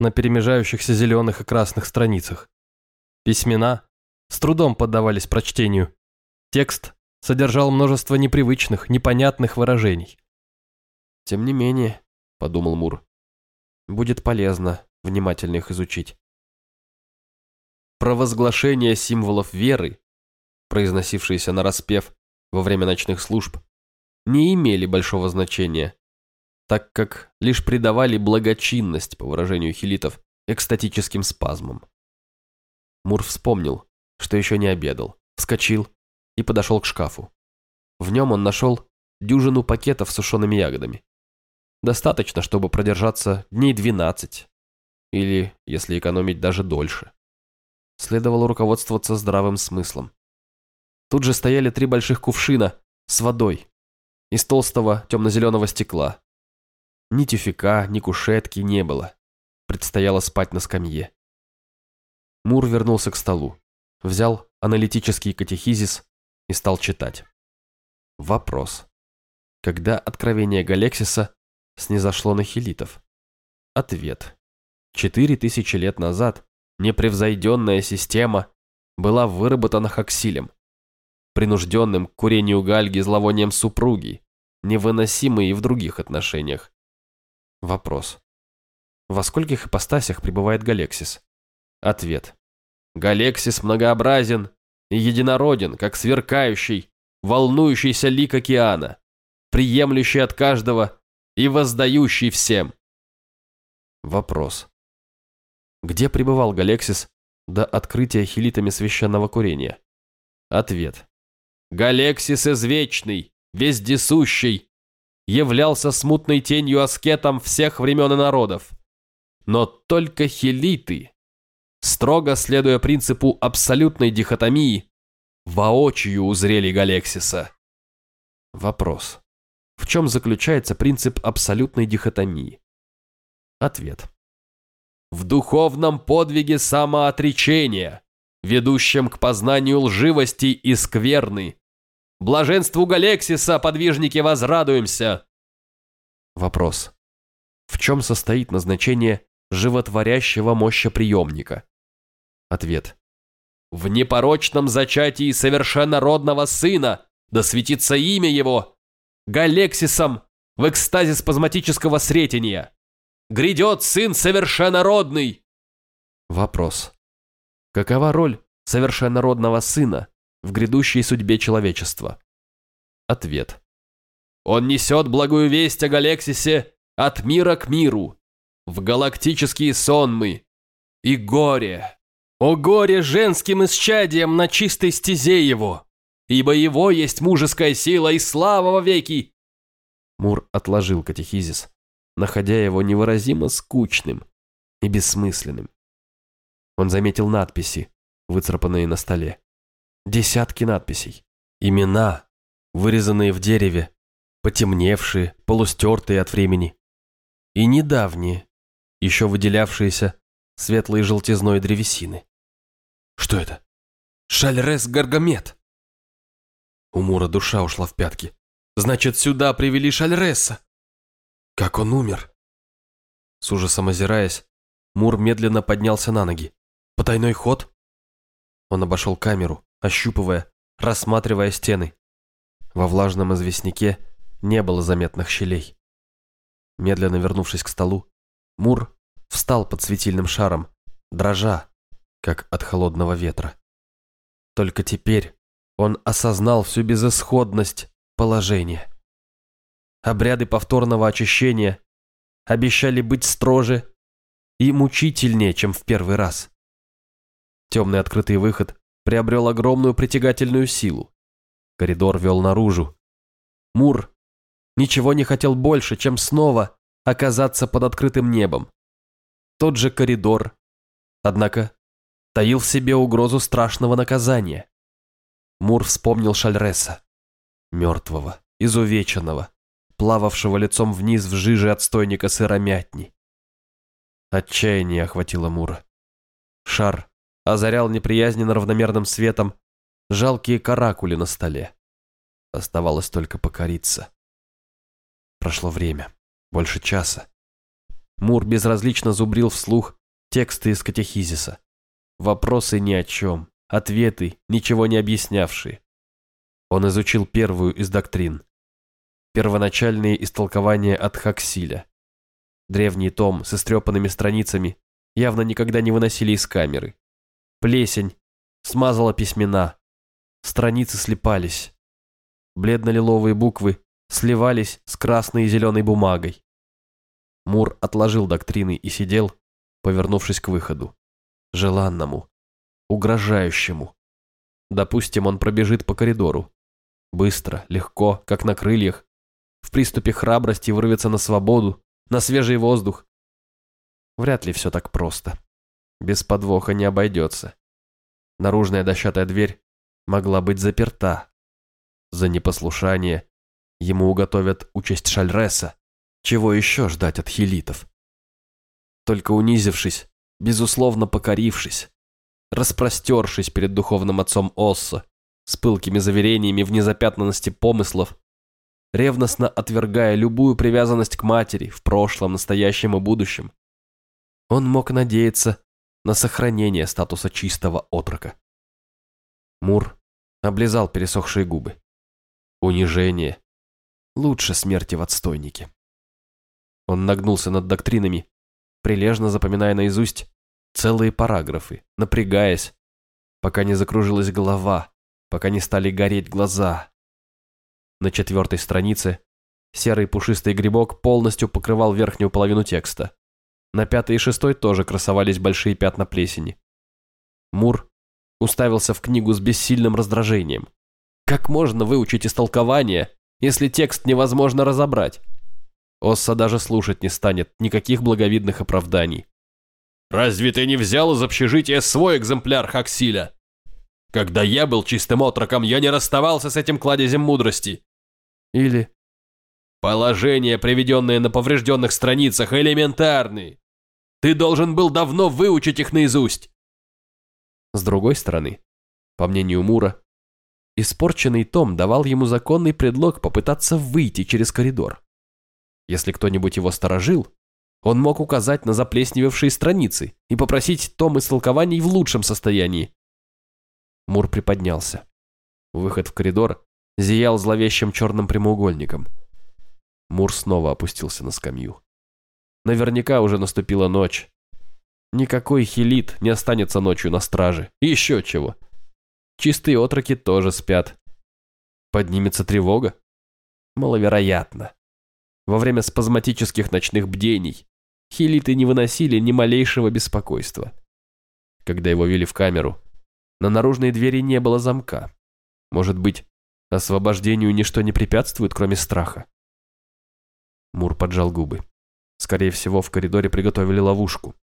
Speaker 1: на перемежающихся зеленых и красных страницах. Письмена с трудом поддавались прочтению. Текст содержал множество непривычных, непонятных выражений. «Тем не менее», — подумал Мур, — «будет полезно внимательно их изучить». Провозглашение символов веры, произносившиеся на распев во время ночных служб, не имели большого значения, так как лишь придавали благочинность, по выражению хилитов, экстатическим спазмам. Мур вспомнил, что еще не обедал, вскочил и подошел к шкафу. В нем он нашел дюжину пакетов с сушеными ягодами. Достаточно, чтобы продержаться дней 12, или, если экономить, даже дольше. Следовало руководствоваться здравым смыслом. Тут же стояли три больших кувшина с водой из толстого темно-зеленого стекла. Ни тюфика, ни кушетки не было. Предстояло спать на скамье. Мур вернулся к столу, взял аналитический катехизис и стал читать. Вопрос. Когда откровение Галексиса снизошло на хилитов? Ответ. Четыре тысячи лет назад непревзойденная система была выработана Хаксилем, принужденным к курению гальги зловонием супруги, невыносимой и в других отношениях. Вопрос. Во скольких ипостасях пребывает Галексис? Ответ. Галексис многообразен и единороден, как сверкающий, волнующийся лик океана, приемлющий от каждого и воздающий всем. Вопрос. Где пребывал Галексис до открытия хилитами священного курения? Ответ. Галексис извечный, вездесущий, являлся смутной тенью аскетом всех времен и народов. Но только хилиты строго следуя принципу абсолютной дихотомии, воочию узрели Галексиса. Вопрос. В чем заключается принцип абсолютной дихотомии? Ответ. В духовном подвиге самоотречения, ведущем к познанию лживости и скверны. Блаженству Галексиса, подвижники, возрадуемся. Вопрос. В чем состоит назначение животворящего мощоприемника? Ответ. В непорочном зачатии совершеннородного сына, да светится имя его, Галексисом в экстазе спазматического сретения. Грядет сын совершеннородный. Вопрос. Какова роль совершеннородного сына в грядущей судьбе человечества? Ответ. Он несет благую весть о Галексисе от мира к миру, в галактические сонмы и горе о горе женским исчадием на чистой стезе его, ибо его есть мужеская сила и слава во веки. Мур отложил катехизис, находя его невыразимо скучным и бессмысленным. Он заметил надписи, выцарапанные на столе. Десятки надписей. Имена, вырезанные в дереве, потемневшие, полустертые от времени. И недавние, еще выделявшиеся светлой желтизной древесины. Что это? Шальрес Гаргамет. У Мура душа ушла в пятки. Значит, сюда привели Шальреса. Как он умер? С ужасом озираясь, Мур медленно поднялся на ноги. Потайной ход? Он обошел камеру, ощупывая, рассматривая стены. Во влажном известняке не было заметных щелей. Медленно вернувшись к столу, Мур встал под светильным шаром, дрожа, как от холодного ветра. Только теперь он осознал всю безысходность положения. Обряды повторного очищения обещали быть строже и мучительнее, чем в первый раз. Темный открытый выход приобрел огромную притягательную силу. Коридор вел наружу. Мур ничего не хотел больше, чем снова оказаться под открытым небом. Тот же коридор, однако, таил в себе угрозу страшного наказания. Мур вспомнил Шальреса, мертвого, изувеченного, плававшего лицом вниз в жиже отстойника сыромятни. Отчаяние охватило Мура. Шар озарял неприязненно равномерным светом жалкие каракули на столе. Оставалось только покориться. Прошло время, больше часа. Мур безразлично зубрил вслух тексты из катехизиса. Вопросы ни о чем, ответы, ничего не объяснявшие. Он изучил первую из доктрин. Первоначальные истолкования от Хаксиля. Древний том с истрепанными страницами явно никогда не выносили из камеры. Плесень смазала письмена. Страницы слепались. Бледно-лиловые буквы сливались с красной и зеленой бумагой. Мур отложил доктрины и сидел, повернувшись к выходу. Желанному, угрожающему. Допустим, он пробежит по коридору. Быстро, легко, как на крыльях. В приступе храбрости вырвется на свободу, на свежий воздух. Вряд ли все так просто. Без подвоха не обойдется. Наружная дощатая дверь могла быть заперта. За непослушание ему уготовят участь Шальреса. Чего еще ждать от хилитов? Только унизившись, безусловно покорившись, распростершись перед духовным отцом Осса, с пылкими заверениями в незапятнанности помыслов, ревностно отвергая любую привязанность к матери в прошлом, настоящем и будущем, он мог надеяться на сохранение статуса чистого отрока. Мур облизал пересохшие губы. Унижение. Лучше смерти в отстойнике. Он нагнулся над доктринами, прилежно запоминая наизусть целые параграфы, напрягаясь, пока не закружилась голова, пока не стали гореть глаза. На четвертой странице серый пушистый грибок полностью покрывал верхнюю половину текста. На пятой и шестой тоже красовались большие пятна плесени. Мур уставился в книгу с бессильным раздражением. Как можно выучить истолкование, если текст невозможно разобрать? Осса даже слушать не станет никаких благовидных оправданий.
Speaker 2: «Разве ты не взял из общежития свой экземпляр Хаксиля? Когда я был чистым отроком, я не расставался с этим кладезем мудрости».
Speaker 1: Или
Speaker 2: «Положения, приведенные на поврежденных страницах, элементарные. Ты должен был давно выучить их наизусть.
Speaker 1: С другой стороны, по мнению Мура, испорченный том давал ему законный предлог попытаться выйти через коридор. Если кто-нибудь его сторожил, он мог указать на заплесневевшие страницы и попросить том истолкований в лучшем состоянии. Мур приподнялся. Выход в коридор зиял зловещим черным прямоугольником. Мур снова опустился на скамью. Наверняка уже наступила ночь. Никакой хилит не останется ночью на страже. Еще чего. Чистые отроки тоже спят. Поднимется тревога? Маловероятно. Во время спазматических ночных бдений хилиты не выносили ни малейшего беспокойства. Когда его вели в камеру, на наружной двери не было замка. Может быть, освобождению ничто не препятствует, кроме страха? Мур поджал губы. Скорее всего, в коридоре приготовили ловушку.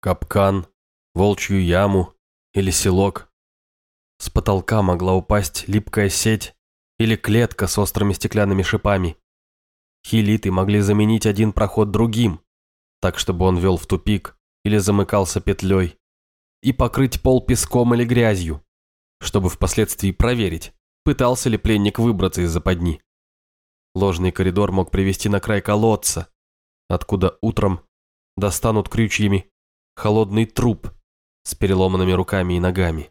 Speaker 1: Капкан, волчью яму или селок. С потолка могла упасть липкая сеть или клетка с острыми стеклянными шипами. Хилиты могли заменить один проход другим, так чтобы он вел в тупик или замыкался петлей, и покрыть пол песком или грязью, чтобы впоследствии проверить, пытался ли пленник выбраться из западни. Ложный коридор мог привести на край колодца, откуда утром достанут крючьями холодный труп с переломанными руками и ногами.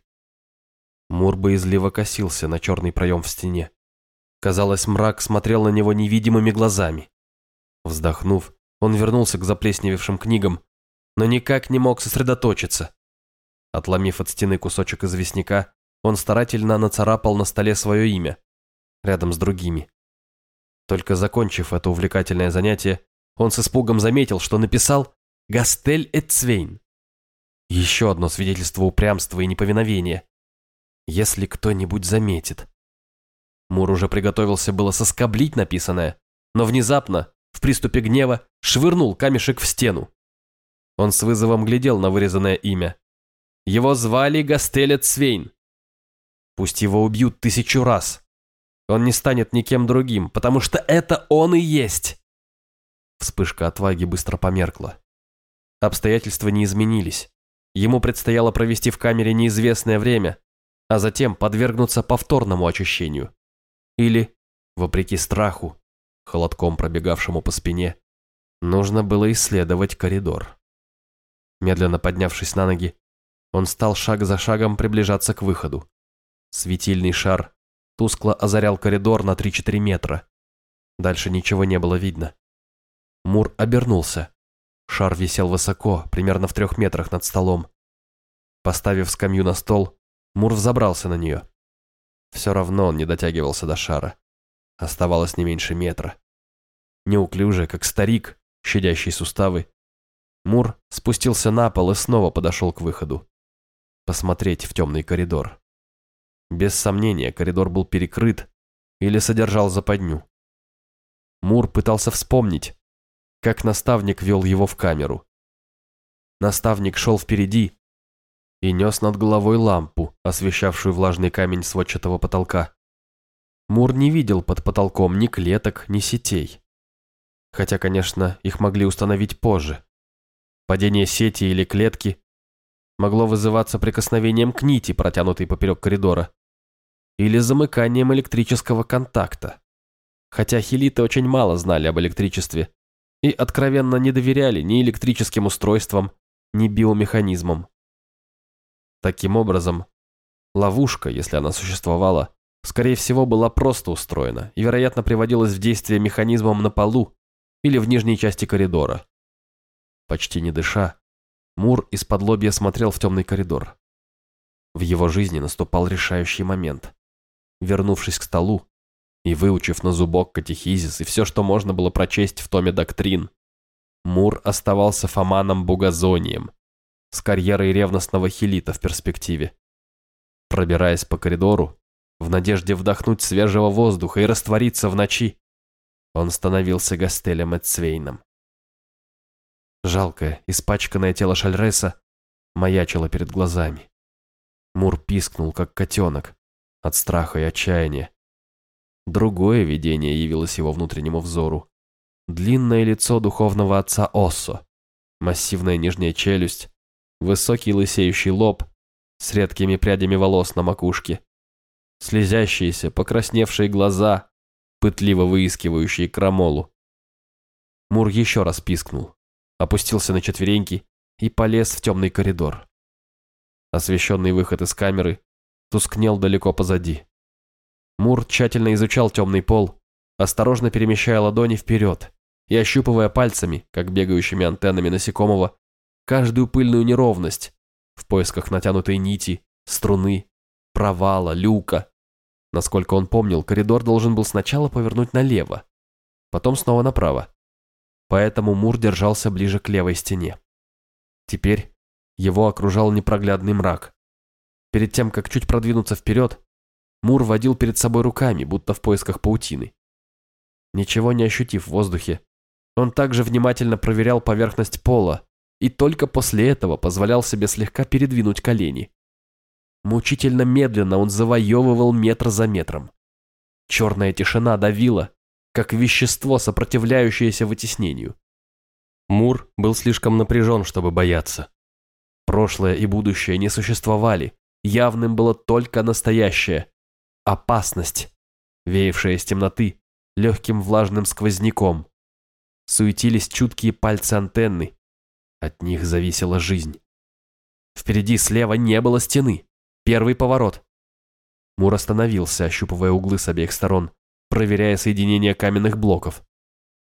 Speaker 1: Мур боязливо косился на черный проем в стене. Казалось, мрак смотрел на него невидимыми глазами. Вздохнув, он вернулся к заплесневевшим книгам, но никак не мог сосредоточиться. Отломив от стены кусочек известняка, он старательно нацарапал на столе свое имя, рядом с другими. Только закончив это увлекательное занятие, он с испугом заметил, что написал «Гастель Эцвейн». Еще одно свидетельство упрямства и неповиновения. Если кто-нибудь заметит. Мур уже приготовился было соскоблить написанное, но внезапно, в приступе гнева, швырнул камешек в стену. Он с вызовом глядел на вырезанное имя. Его звали Гастелет Свейн. Пусть его убьют тысячу раз. Он не станет никем другим, потому что это он и есть. Вспышка отваги быстро померкла. Обстоятельства не изменились. Ему предстояло провести в камере неизвестное время, а затем подвергнуться повторному очищению. Или, вопреки страху, холодком пробегавшему по спине, нужно было исследовать коридор. Медленно поднявшись на ноги, он стал шаг за шагом приближаться к выходу. Светильный шар тускло озарял коридор на 3-4 метра. Дальше ничего не было видно. Мур обернулся. Шар висел высоко, примерно в трех метрах над столом. Поставив скамью на стол, Мур взобрался на нее. Все равно он не дотягивался до шара. Оставалось не меньше метра. Неуклюже, как старик, щадящий суставы, Мур спустился на пол и снова подошел к выходу. Посмотреть в темный коридор. Без сомнения, коридор был перекрыт или содержал западню. Мур пытался вспомнить, как наставник вел его в камеру. Наставник шел впереди и нес над головой лампу, освещавшую влажный камень сводчатого потолка. Мур не видел под потолком ни клеток, ни сетей. Хотя, конечно, их могли установить позже. Падение сети или клетки могло вызываться прикосновением к нити, протянутой поперек коридора, или замыканием электрического контакта. Хотя хилиты очень мало знали об электричестве и откровенно не доверяли ни электрическим устройствам, ни биомеханизмам. Таким образом, ловушка, если она существовала, скорее всего, была просто устроена и, вероятно, приводилась в действие механизмом на полу или в нижней части коридора. Почти не дыша, Мур из-под лобья смотрел в темный коридор. В его жизни наступал решающий момент. Вернувшись к столу и выучив на зубок катехизис и все, что можно было прочесть в томе доктрин, Мур оставался Фоманом Бугазонием, с карьерой ревностного хилита в перспективе. Пробираясь по коридору, в надежде вдохнуть свежего воздуха и раствориться в ночи, он становился Гастелем Эцвейном. Жалкое, испачканное тело Шальреса маячило перед глазами. Мур пискнул, как котенок, от страха и отчаяния. Другое видение явилось его внутреннему взору. Длинное лицо духовного отца Оссо, массивная нижняя челюсть, высокий лысеющий лоб с редкими прядями волос на макушке, слезящиеся, покрасневшие глаза, пытливо выискивающие крамолу. Мур еще раз пискнул опустился на четвереньки и полез в темный коридор. Освещенный выход из камеры тускнел далеко позади. Мур тщательно изучал темный пол, осторожно перемещая ладони вперед и ощупывая пальцами, как бегающими антеннами насекомого, каждую пыльную неровность в поисках натянутой нити, струны, провала, люка. Насколько он помнил, коридор должен был сначала повернуть налево, потом снова направо поэтому Мур держался ближе к левой стене. Теперь его окружал непроглядный мрак. Перед тем, как чуть продвинуться вперед, Мур водил перед собой руками, будто в поисках паутины. Ничего не ощутив в воздухе, он также внимательно проверял поверхность пола и только после этого позволял себе слегка передвинуть колени. Мучительно медленно он завоевывал метр за метром. Черная тишина давила, как вещество, сопротивляющееся вытеснению. Мур был слишком напряжен, чтобы бояться. Прошлое и будущее не существовали, явным было только настоящее. Опасность, веявшая из темноты, легким влажным сквозняком. Суетились чуткие пальцы антенны. От них зависела жизнь. Впереди слева не было стены. Первый поворот. Мур остановился, ощупывая углы с обеих сторон проверяя соединение каменных блоков.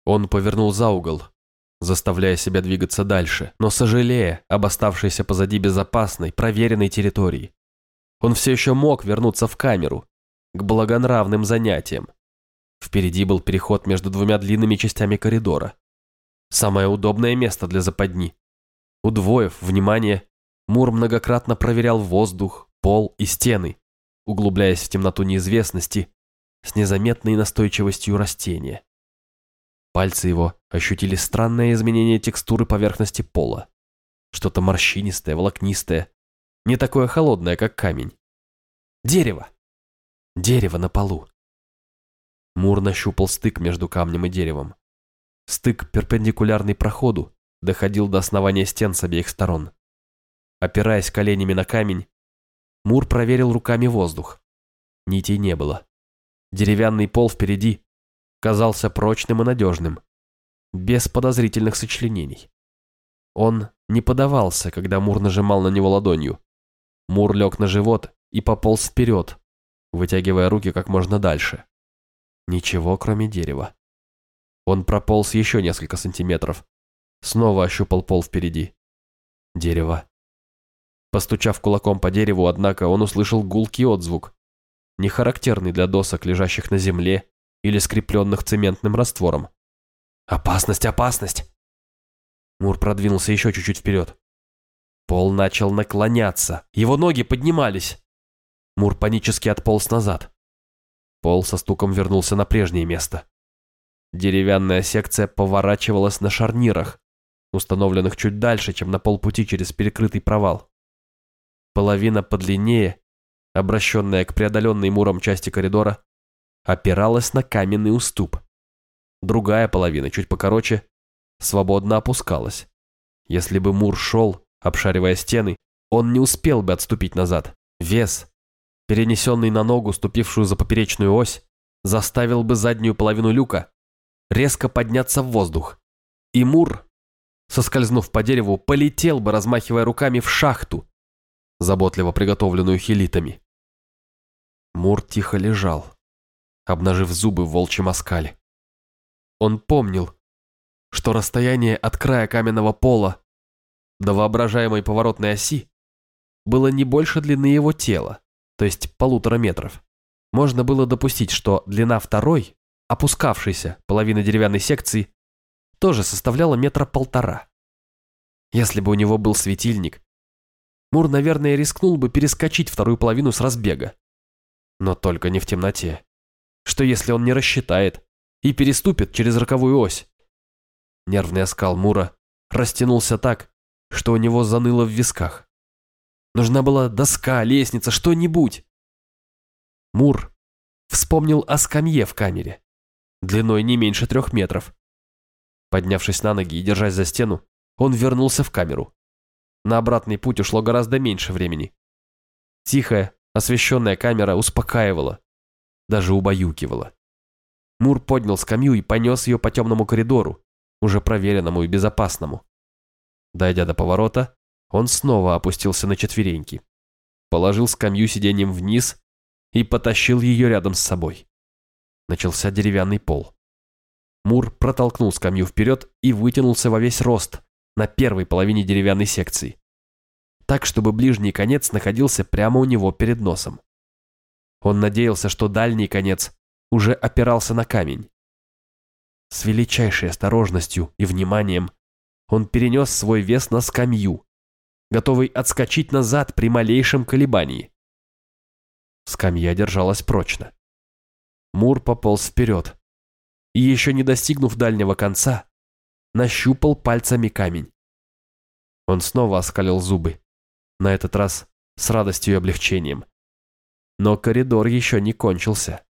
Speaker 1: Он повернул за угол, заставляя себя двигаться дальше, но сожалея об оставшейся позади безопасной, проверенной территории. Он все еще мог вернуться в камеру, к благонравным занятиям. Впереди был переход между двумя длинными частями коридора. Самое удобное место для западни. Удвоив внимание, Мур многократно проверял воздух, пол и стены, углубляясь в темноту неизвестности с незаметной настойчивостью растения. Пальцы его ощутили странное изменение текстуры поверхности пола. Что-то морщинистое, волокнистое, не такое холодное, как камень. Дерево. Дерево на полу. Мур нащупал стык между камнем и деревом. Стык, перпендикулярный проходу, доходил до основания стен с обеих сторон. Опираясь коленями на камень, Мур проверил руками воздух. Нитей не было. Деревянный пол впереди казался прочным и надежным, без подозрительных сочленений. Он не подавался, когда Мур нажимал на него ладонью. Мур лег на живот и пополз вперед, вытягивая руки как можно дальше. Ничего, кроме дерева. Он прополз еще несколько сантиметров. Снова ощупал пол впереди. Дерево. Постучав кулаком по дереву, однако, он услышал гулкий отзвук, не характерный для досок, лежащих на земле или скрепленных цементным раствором. «Опасность, опасность!» Мур продвинулся еще чуть-чуть вперед. Пол начал наклоняться, его ноги поднимались. Мур панически отполз назад. Пол со стуком вернулся на прежнее место. Деревянная секция поворачивалась на шарнирах, установленных чуть дальше, чем на полпути через перекрытый провал. Половина подлиннее, обращенная к преодоленной Муром части коридора, опиралась на каменный уступ. Другая половина, чуть покороче, свободно опускалась. Если бы Мур шел, обшаривая стены, он не успел бы отступить назад. Вес, перенесенный на ногу, ступившую за поперечную ось, заставил бы заднюю половину люка резко подняться в воздух. И Мур, соскользнув по дереву, полетел бы, размахивая руками в шахту, заботливо приготовленную хелитами. Мур тихо лежал, обнажив зубы в волчьем оскале. Он помнил, что расстояние от края каменного пола до воображаемой поворотной оси было не больше длины его тела, то есть полутора метров. Можно было допустить, что длина второй, опускавшейся половины деревянной секции, тоже составляла метра полтора. Если бы у него был светильник, Мур, наверное, рискнул бы перескочить вторую половину с разбега. Но только не в темноте. Что если он не рассчитает и переступит через роковую ось? Нервный оскал Мура растянулся так, что у него заныло в висках. Нужна была доска, лестница, что-нибудь. Мур вспомнил о скамье в камере, длиной не меньше трех метров. Поднявшись на ноги и держась за стену, он вернулся в камеру. На обратный путь ушло гораздо меньше времени. Тихая, освещенная камера успокаивала, даже убаюкивала. Мур поднял скамью и понес ее по темному коридору, уже проверенному и безопасному. Дойдя до поворота, он снова опустился на четвереньки, положил скамью сиденьем вниз и потащил ее рядом с собой. Начался деревянный пол. Мур протолкнул скамью вперед и вытянулся во весь рост на первой половине деревянной секции, так, чтобы ближний конец находился прямо у него перед носом. Он надеялся, что дальний конец уже опирался на камень. С величайшей осторожностью и вниманием он перенес свой вес на скамью, готовый отскочить назад при малейшем колебании. Скамья держалась прочно. Мур пополз вперед и, еще не достигнув дальнего конца, нащупал пальцами камень. Он снова оскалил зубы, на этот раз с радостью и облегчением. Но коридор еще не кончился.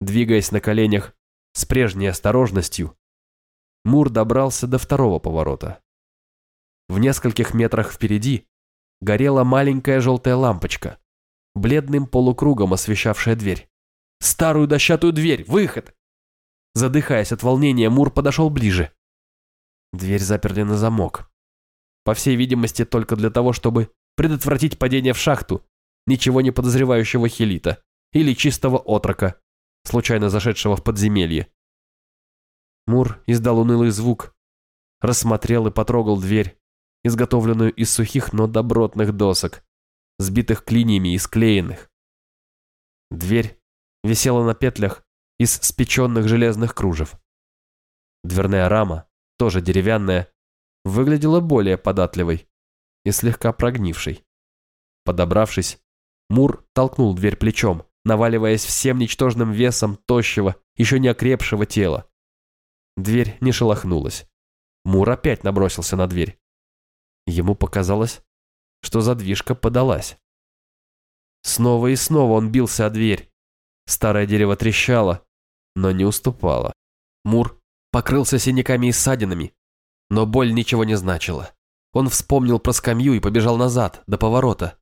Speaker 1: Двигаясь на коленях с прежней осторожностью, Мур добрался до второго поворота. В нескольких метрах впереди горела маленькая желтая лампочка, бледным полукругом освещавшая дверь. Старую дощатую дверь! Выход! Задыхаясь от волнения, Мур подошел ближе. Дверь заперли на замок. По всей видимости, только для того, чтобы предотвратить падение в шахту ничего не подозревающего хелита или чистого отрока, случайно зашедшего в подземелье. Мур издал унылый звук, рассмотрел и потрогал дверь, изготовленную из сухих, но добротных досок, сбитых клиньями и склеенных. Дверь висела на петлях из спеченных железных кружев. Дверная рама, тоже деревянная, выглядела более податливой и слегка прогнившей. Подобравшись, Мур толкнул дверь плечом, наваливаясь всем ничтожным весом тощего, еще не окрепшего тела. Дверь не шелохнулась. Мур опять набросился на дверь. Ему показалось, что задвижка подалась. Снова и снова он бился о дверь. Старое дерево трещало, но не уступало. Мур покрылся синяками и ссадинами, но боль ничего не значила. Он вспомнил про скамью и побежал назад, до поворота.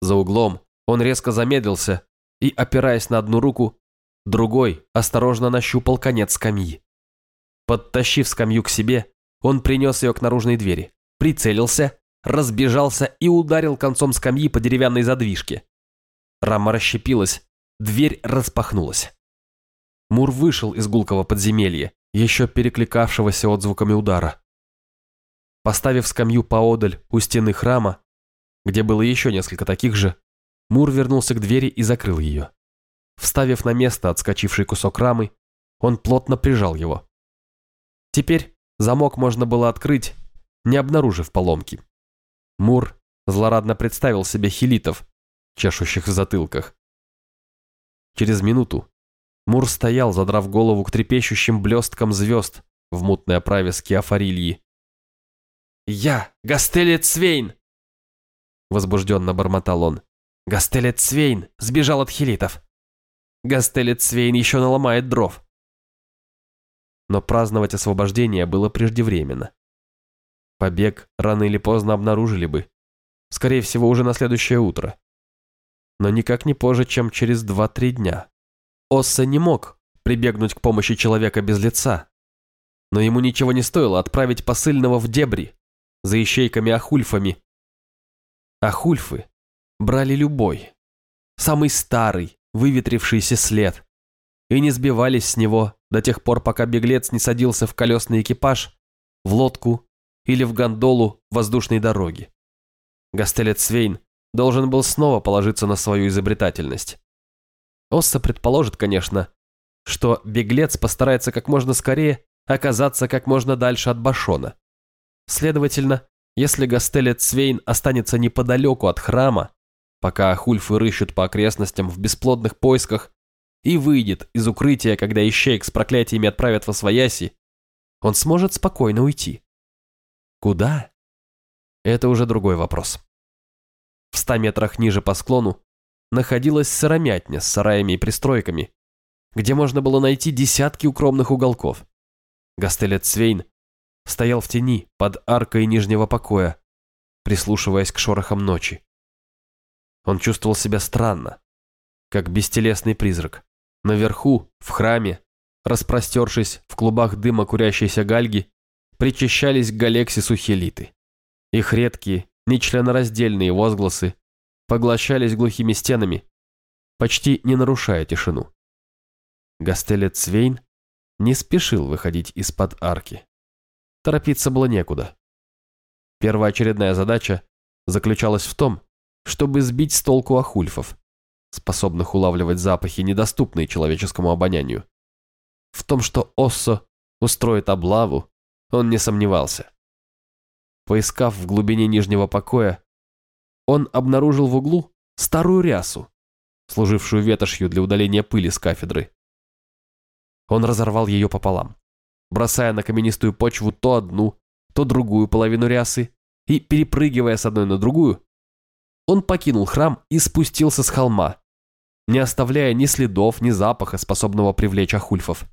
Speaker 1: За углом он резко замедлился и, опираясь на одну руку, другой осторожно нащупал конец скамьи. Подтащив скамью к себе, он принес ее к наружной двери, прицелился, разбежался и ударил концом скамьи по деревянной задвижке. Рама расщепилась, дверь распахнулась. Мур вышел из гулкого подземелья, еще перекликавшегося отзвуками удара. Поставив скамью поодаль у стены храма, где было еще несколько таких же, Мур вернулся к двери и закрыл ее. Вставив на место отскочивший кусок рамы, он плотно прижал его. Теперь замок можно было открыть, не обнаружив поломки. Мур злорадно представил себе хилитов, чешущих в затылках. Через минуту Мур стоял, задрав голову к трепещущим блесткам звезд в мутной оправе скиафорильи. «Я, Гастелет Свейн!» Возбужденно бормотал он. «Гастелет Свейн сбежал от хилитов. Гастелет Свейн еще наломает дров». Но праздновать освобождение было преждевременно. Побег рано или поздно обнаружили бы. Скорее всего, уже на следующее утро. Но никак не позже, чем через два-три дня. Осса не мог прибегнуть к помощи человека без лица. Но ему ничего не стоило отправить посыльного в дебри за ищейками-ахульфами. Ахульфы брали любой, самый старый, выветрившийся след, и не сбивались с него до тех пор, пока беглец не садился в колесный экипаж, в лодку или в гондолу воздушной дороги. Гастелет Свейн должен был снова положиться на свою изобретательность. Осса предположит, конечно, что беглец постарается как можно скорее оказаться как можно дальше от Башона. Следовательно, если Гастелет Свейн останется неподалеку от храма, пока Ахульфы рыщут по окрестностям в бесплодных поисках и выйдет из укрытия, когда ищейк с проклятиями отправят во свояси, он сможет спокойно уйти. Куда? Это уже другой вопрос. В ста метрах ниже по склону находилась сыромятня с сараями и пристройками, где можно было найти десятки укромных уголков. Гастелет Свейн стоял в тени под аркой нижнего покоя, прислушиваясь к шорохам ночи. Он чувствовал себя странно, как бестелесный призрак. Наверху, в храме, распростершись в клубах дыма курящейся гальги, причащались к Галексису хелиты. Их редкие, нечленораздельные возгласы поглощались глухими стенами, почти не нарушая тишину. Гастелет Свейн не спешил выходить из-под арки. Торопиться было некуда. Первоочередная задача заключалась в том, чтобы сбить с толку ахульфов, способных улавливать запахи, недоступные человеческому обонянию. В том, что Оссо устроит облаву, он не сомневался. Поискав в глубине нижнего покоя, он обнаружил в углу старую рясу, служившую ветошью для удаления пыли с кафедры. Он разорвал ее пополам бросая на каменистую почву то одну, то другую половину рясы и перепрыгивая с одной на другую, он покинул храм и спустился с холма, не оставляя ни следов, ни запаха, способного привлечь ахульфов.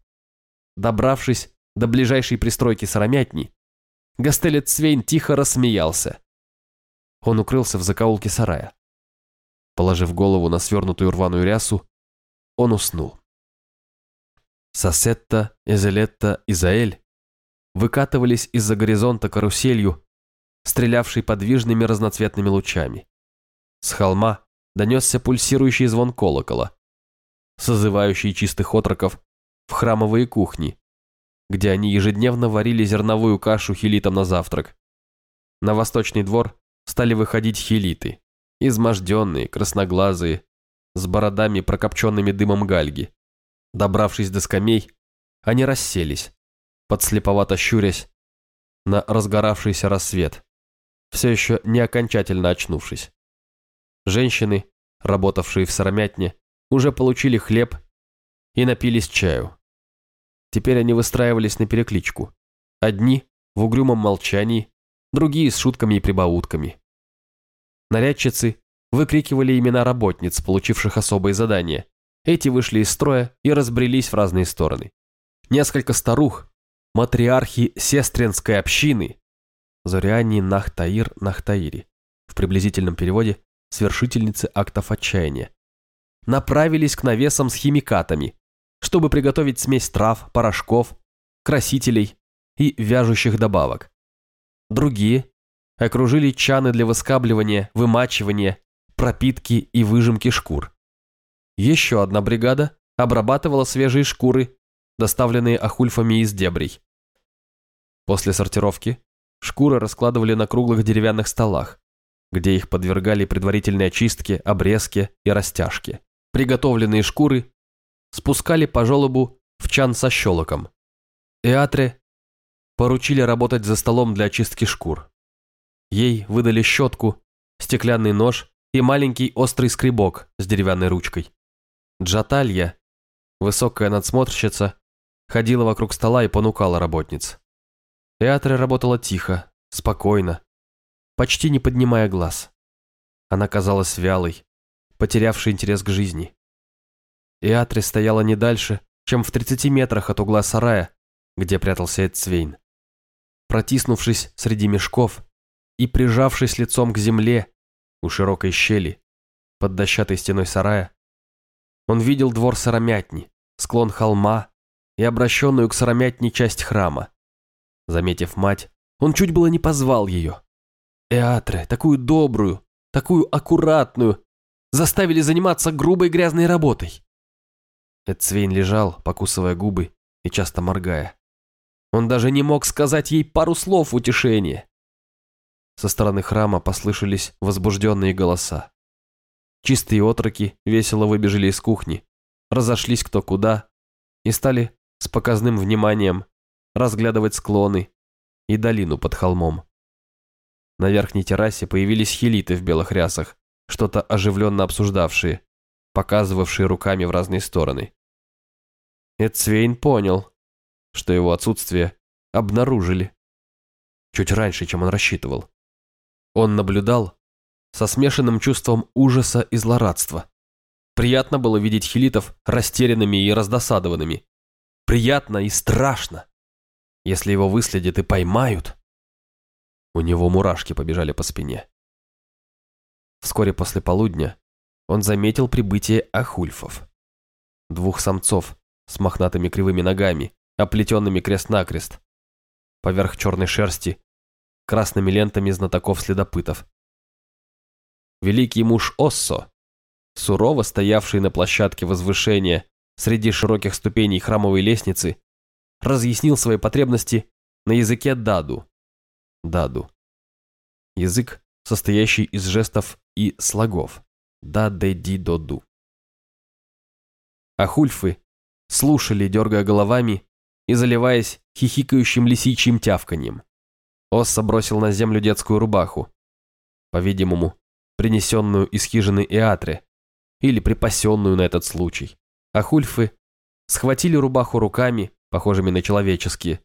Speaker 1: Добравшись до ближайшей пристройки сыромятни, Гастелет Цвейн тихо рассмеялся. Он укрылся в закоулке сарая. Положив голову на свернутую рваную рясу, он уснул. Сосетта, Эзелетта и Заэль выкатывались из-за горизонта каруселью, стрелявшей подвижными разноцветными лучами. С холма донесся пульсирующий звон колокола, созывающий чистых отроков в храмовые кухни, где они ежедневно варили зерновую кашу хилитам на завтрак. На восточный двор стали выходить хилиты, изможденные, красноглазые, с бородами, прокопченными дымом гальги. Добравшись до скамей, они расселись, подслеповато щурясь на разгоравшийся рассвет, все еще не окончательно очнувшись. Женщины, работавшие в сыромятне, уже получили хлеб и напились чаю. Теперь они выстраивались на перекличку. Одни в угрюмом молчании, другие с шутками и прибаутками. Нарядчицы выкрикивали имена работниц, получивших особые задания. Эти вышли из строя и разбрелись в разные стороны. Несколько старух, матриархи сестринской общины, Зориани Нахтаир Нахтаири, в приблизительном переводе свершительницы актов отчаяния, направились к навесам с химикатами, чтобы приготовить смесь трав, порошков, красителей и вяжущих добавок. Другие окружили чаны для выскабливания, вымачивания, пропитки и выжимки шкур. Еще одна бригада обрабатывала свежие шкуры, доставленные ахульфами из дебрей. После сортировки шкуры раскладывали на круглых деревянных столах, где их подвергали предварительной очистке, обрезке и растяжке. Приготовленные шкуры спускали по желобу в чан со щелоком. Эатре поручили работать за столом для очистки шкур. Ей выдали щетку, стеклянный нож и маленький острый скребок с деревянной ручкой. Джаталья, высокая надсмотрщица, ходила вокруг стола и понукала работниц. Эатре работала тихо, спокойно, почти не поднимая глаз. Она казалась вялой, потерявшей интерес к жизни. Иатри стояла не дальше, чем в 30 метрах от угла сарая, где прятался Эдцвейн. Протиснувшись среди мешков и прижавшись лицом к земле у широкой щели под дощатой стеной сарая, он видел двор сыромятни, склон холма и обращенную к сыромятне часть храма. Заметив мать, он чуть было не позвал ее. Эатре, такую добрую, такую аккуратную, заставили заниматься грубой грязной работой. Эдцвейн лежал, покусывая губы и часто моргая. Он даже не мог сказать ей пару слов утешения. Со стороны храма послышались возбужденные голоса. Чистые отроки весело выбежали из кухни, разошлись кто куда и стали с показным вниманием разглядывать склоны и долину под холмом. На верхней террасе появились хилиты в белых рясах, что-то оживленно обсуждавшие показывавший руками в разные стороны. Эдсвейн понял, что его отсутствие обнаружили. Чуть раньше, чем он рассчитывал. Он наблюдал со смешанным чувством ужаса и злорадства. Приятно было видеть хилитов растерянными и раздосадованными. Приятно и страшно. Если его выследят и поймают... У него мурашки побежали по спине. Вскоре после полудня он заметил прибытие ахульфов. Двух самцов с мохнатыми кривыми ногами, оплетенными крест-накрест. Поверх черной шерсти красными лентами знатоков-следопытов. Великий муж Оссо, сурово стоявший на площадке возвышения среди широких ступеней храмовой лестницы, разъяснил свои потребности на языке даду. Даду. Язык, состоящий из жестов и слогов да-де-ди-до-ду. А хульфы слушали, дергая головами и заливаясь хихикающим лисичьим тявканьем. Осса бросил на землю детскую рубаху, по-видимому, принесенную из хижины Иатре или припасенную на этот случай. А хульфы схватили рубаху руками, похожими на человеческие,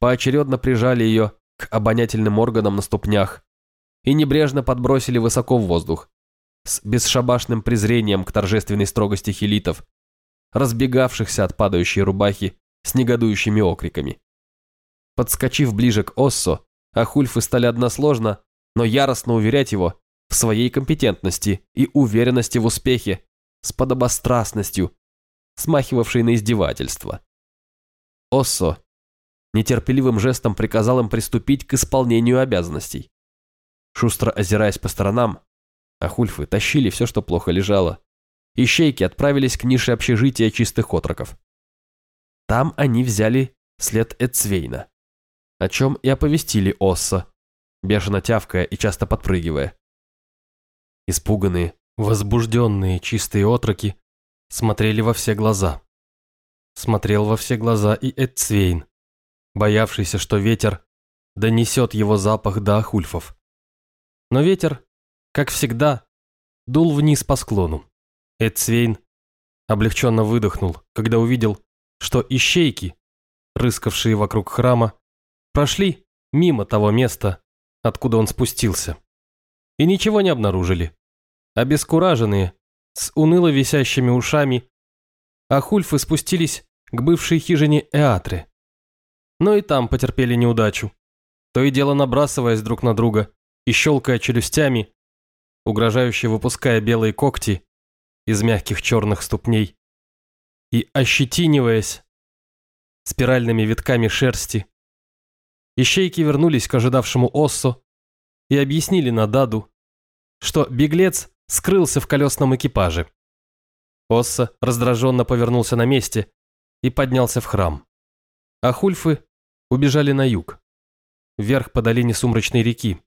Speaker 1: поочередно прижали ее к обонятельным органам на ступнях и небрежно подбросили высоко в воздух, с бесшабашным презрением к торжественной строгости хилитов, разбегавшихся от падающей рубахи с негодующими окриками. Подскочив ближе к Оссо, Ахульфы стали односложно, но яростно уверять его в своей компетентности и уверенности в успехе, с подобострастностью, смахивавшей на издевательство. Оссо нетерпеливым жестом приказал им приступить к исполнению обязанностей. Шустро озираясь по сторонам, а хульфы тащили все, что плохо лежало. Ищейки отправились к нише общежития чистых отроков. Там они взяли след Эцвейна, о чем и оповестили Осса, бешено тявкая и часто подпрыгивая. Испуганные, возбужденные чистые отроки смотрели во все глаза. Смотрел во все глаза и Эцвейн, боявшийся, что ветер донесет его запах до ахульфов. Но ветер как всегда, дул вниз по склону. Эдсвейн облегченно выдохнул, когда увидел, что ищейки рыскавшие вокруг храма, прошли мимо того места, откуда он спустился. И ничего не обнаружили. Обескураженные, с уныло висящими ушами, ахульфы спустились к бывшей хижине Эатры. Но и там потерпели неудачу. То и дело набрасываясь друг на друга и щелкая челюстями, угрожающе выпуская белые когти из мягких черных ступней и ощетиниваясь спиральными витками шерсти. Ищейки вернулись к ожидавшему Оссо и объяснили Нададу, что беглец скрылся в колесном экипаже. Осса раздраженно повернулся на месте и поднялся в храм. А хульфы убежали на юг, вверх по долине Сумрачной реки,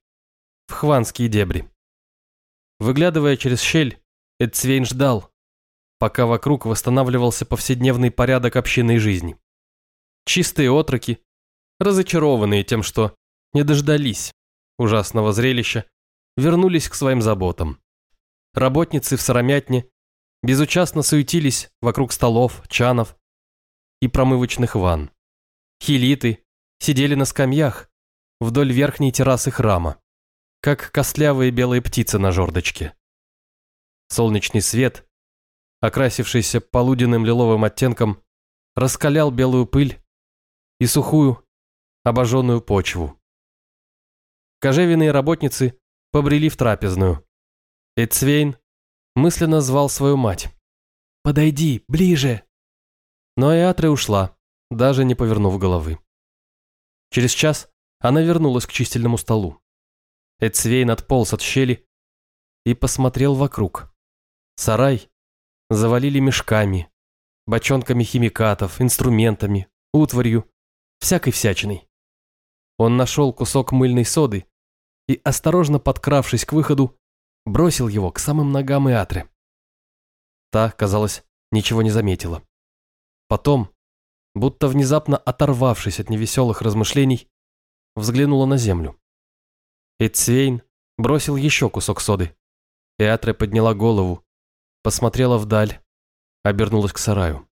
Speaker 1: в хванские дебри. Выглядывая через щель, Эдцвейн ждал, пока вокруг восстанавливался повседневный порядок общинной жизни. Чистые отроки, разочарованные тем, что не дождались ужасного зрелища, вернулись к своим заботам. Работницы в сыромятне безучастно суетились вокруг столов, чанов и промывочных ванн. Хилиты сидели на скамьях вдоль верхней террасы храма, как костлявые белые птицы на жердочке. Солнечный свет, окрасившийся полуденным лиловым оттенком, раскалял белую пыль и сухую, обожженную почву. Кожевенные работницы побрели в трапезную. Эцвейн мысленно звал свою мать. «Подойди, ближе!» Но Эатре ушла, даже не повернув головы. Через час она вернулась к чистильному столу. Эцвейн отполз от щели и посмотрел вокруг. Сарай завалили мешками, бочонками химикатов, инструментами, утварью, всякой всячиной. Он нашел кусок мыльной соды и, осторожно подкравшись к выходу, бросил его к самым ногам Иатры. Та, казалось, ничего не заметила. Потом, будто внезапно оторвавшись от невеселых размышлений, взглянула на землю. Эцвейн бросил еще кусок соды. Эатре подняла голову, посмотрела вдаль, обернулась к сараю.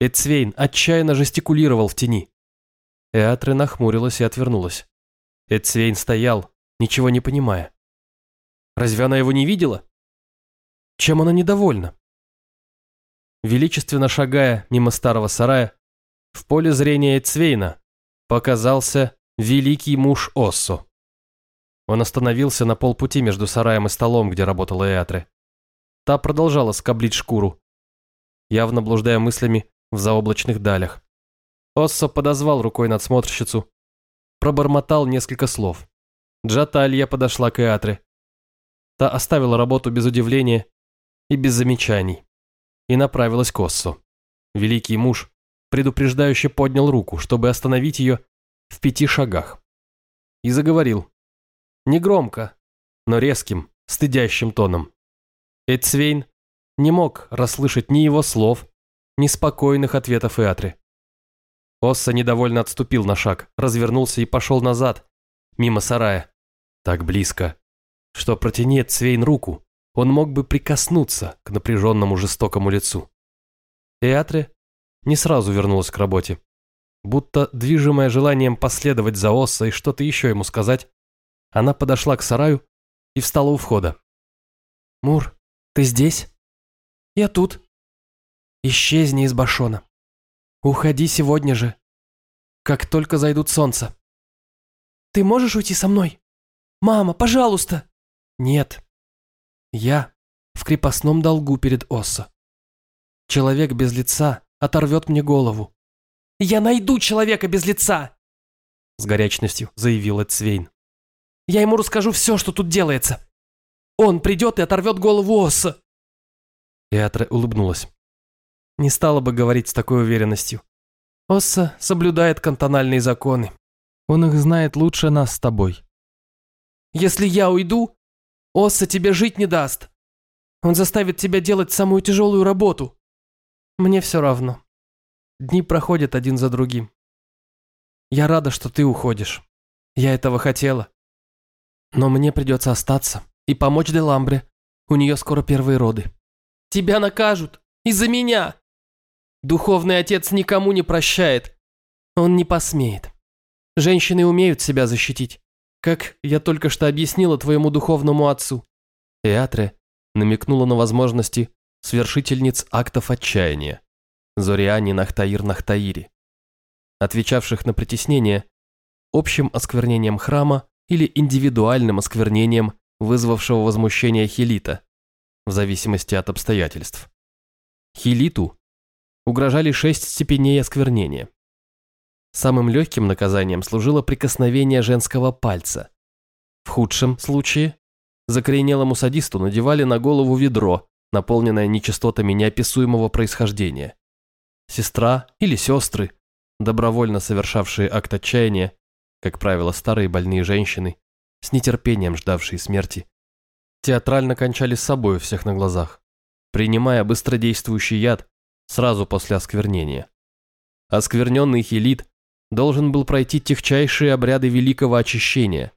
Speaker 1: Эцвейн отчаянно жестикулировал в тени. Эатре нахмурилась и отвернулась. Эцвейн стоял, ничего не понимая. Разве она его не видела? Чем она недовольна? Величественно шагая мимо старого сарая, в поле зрения Эцвейна показался великий муж Оссо. Он остановился на полпути между сараем и столом, где работала Эатре. Та продолжала скоблить шкуру, явно блуждая мыслями в заоблачных далях. Оссо подозвал рукой надсмотрщицу, пробормотал несколько слов. Джаталья подошла к Эатре. Та оставила работу без удивления и без замечаний и направилась к Оссо. Великий муж предупреждающе поднял руку, чтобы остановить ее в пяти шагах. И заговорил. Негромко, но резким, стыдящим тоном. Эдсвейн не мог расслышать ни его слов, ни спокойных ответов Иатры. Осса недовольно отступил на шаг, развернулся и пошел назад, мимо сарая. Так близко, что протянет Цвейн руку, он мог бы прикоснуться к напряженному жестокому лицу. Эатре не сразу вернулась к работе. Будто движимая желанием последовать за Осса и что-то еще ему сказать, она подошла к сараю и встала у входа. «Мур, ты здесь?» «Я тут». «Исчезни из Башона. Уходи сегодня же, как только зайдут солнце». «Ты можешь уйти со мной? Мама, пожалуйста!» «Нет. Я в крепостном долгу перед Оссо. Человек без лица оторвет мне голову. «Я найду человека без лица!» С горячностью заявила Цвейн. «Я ему расскажу все, что тут делается. Он придет и оторвет голову Осса!» Эатра улыбнулась. Не стала бы говорить с такой уверенностью. Осса соблюдает кантональные законы. Он их знает лучше нас с тобой. «Если я уйду, Осса тебе жить не даст. Он заставит тебя делать самую тяжелую работу. Мне все равно. Дни проходят один за другим. Я рада, что ты уходишь. Я этого хотела. Но мне придется остаться и помочь Деламбре. У нее скоро первые роды. Тебя накажут. Из-за меня. Духовный отец никому не прощает.
Speaker 3: Он не посмеет. Женщины умеют себя защитить, как я только что объяснила твоему духовному отцу. Эатре намекнула на возможности свершительниц актов отчаяния, Зориани Нахтаир Нахтаири, отвечавших на притеснение общим осквернением храма или индивидуальным осквернением, вызвавшего возмущение Хелита, в зависимости от обстоятельств. Хилиту угрожали шесть степеней осквернения. Самым легким наказанием служило прикосновение женского пальца. В худшем случае закоренелому садисту надевали на голову ведро, наполненное нечистотами неописуемого происхождения. Сестра или сестры, добровольно совершавшие акт отчаяния, как правило, старые больные женщины, с нетерпением ждавшие смерти, театрально кончали с собой у всех на глазах, принимая быстродействующий яд сразу после осквернения. Оскверненный хелит должен был пройти техчайшие обряды великого очищения,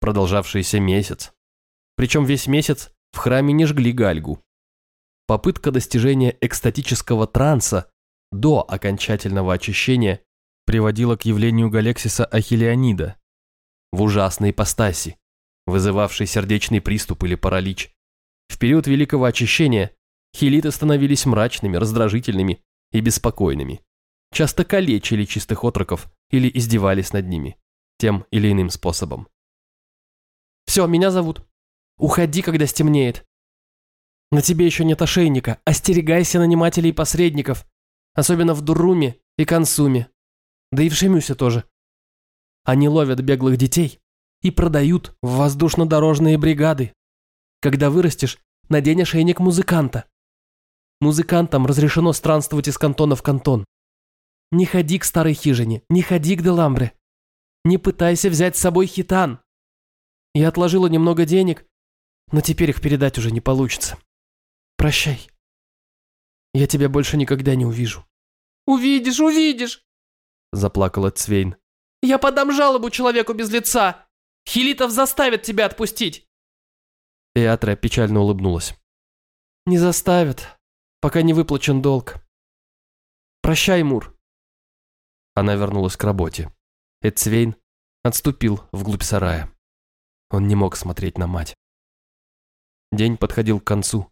Speaker 3: продолжавшиеся месяц. Причем весь месяц в храме не жгли гальгу. Попытка достижения экстатического транса до окончательного очищения приводила к явлению Галексиса Ахиллеонида в ужасной ипостаси, вызывавшей сердечный приступ или паралич. В период Великого Очищения хилиты становились мрачными, раздражительными и беспокойными. Часто калечили чистых отроков или издевались над ними, тем или иным способом. «Все, меня зовут. Уходи, когда стемнеет. На тебе еще нет ошейника. Остерегайся нанимателей и посредников, особенно в Дуруме и Консуме. Да и в Шемюсе тоже. Они ловят беглых детей и продают в воздушно-дорожные бригады. Когда вырастешь, надень ошейник музыканта. Музыкантам разрешено странствовать из кантона в кантон. Не ходи к старой хижине, не ходи к Деламбре. Не пытайся взять с собой хитан. Я отложила немного денег, но теперь их передать уже не получится. Прощай. Я тебя больше никогда не увижу. Увидишь, увидишь, заплакала Цвейн. Я подам жалобу человеку без лица. Хилитов заставит тебя отпустить. Эатра печально улыбнулась. Не заставят, пока не выплачен долг. Прощай, Мур. Она вернулась к работе. Эцвейн отступил вглубь сарая. Он не мог смотреть на мать. День подходил к концу.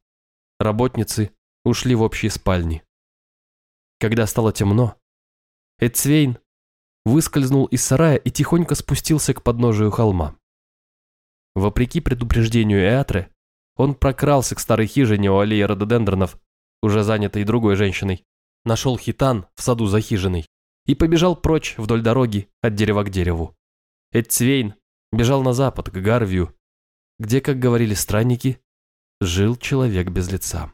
Speaker 3: Работницы ушли в общие спальни. Когда стало темно, Эцвейн выскользнул из сарая и тихонько спустился к подножию холма. Вопреки предупреждению Эатры, он прокрался к старой хижине у аллеи рододендронов, уже занятой другой женщиной, нашел хитан в саду за хижиной и побежал прочь вдоль дороги от дерева к дереву. Эдцвейн бежал на запад, к Гарвию, где, как говорили странники, жил человек без лица.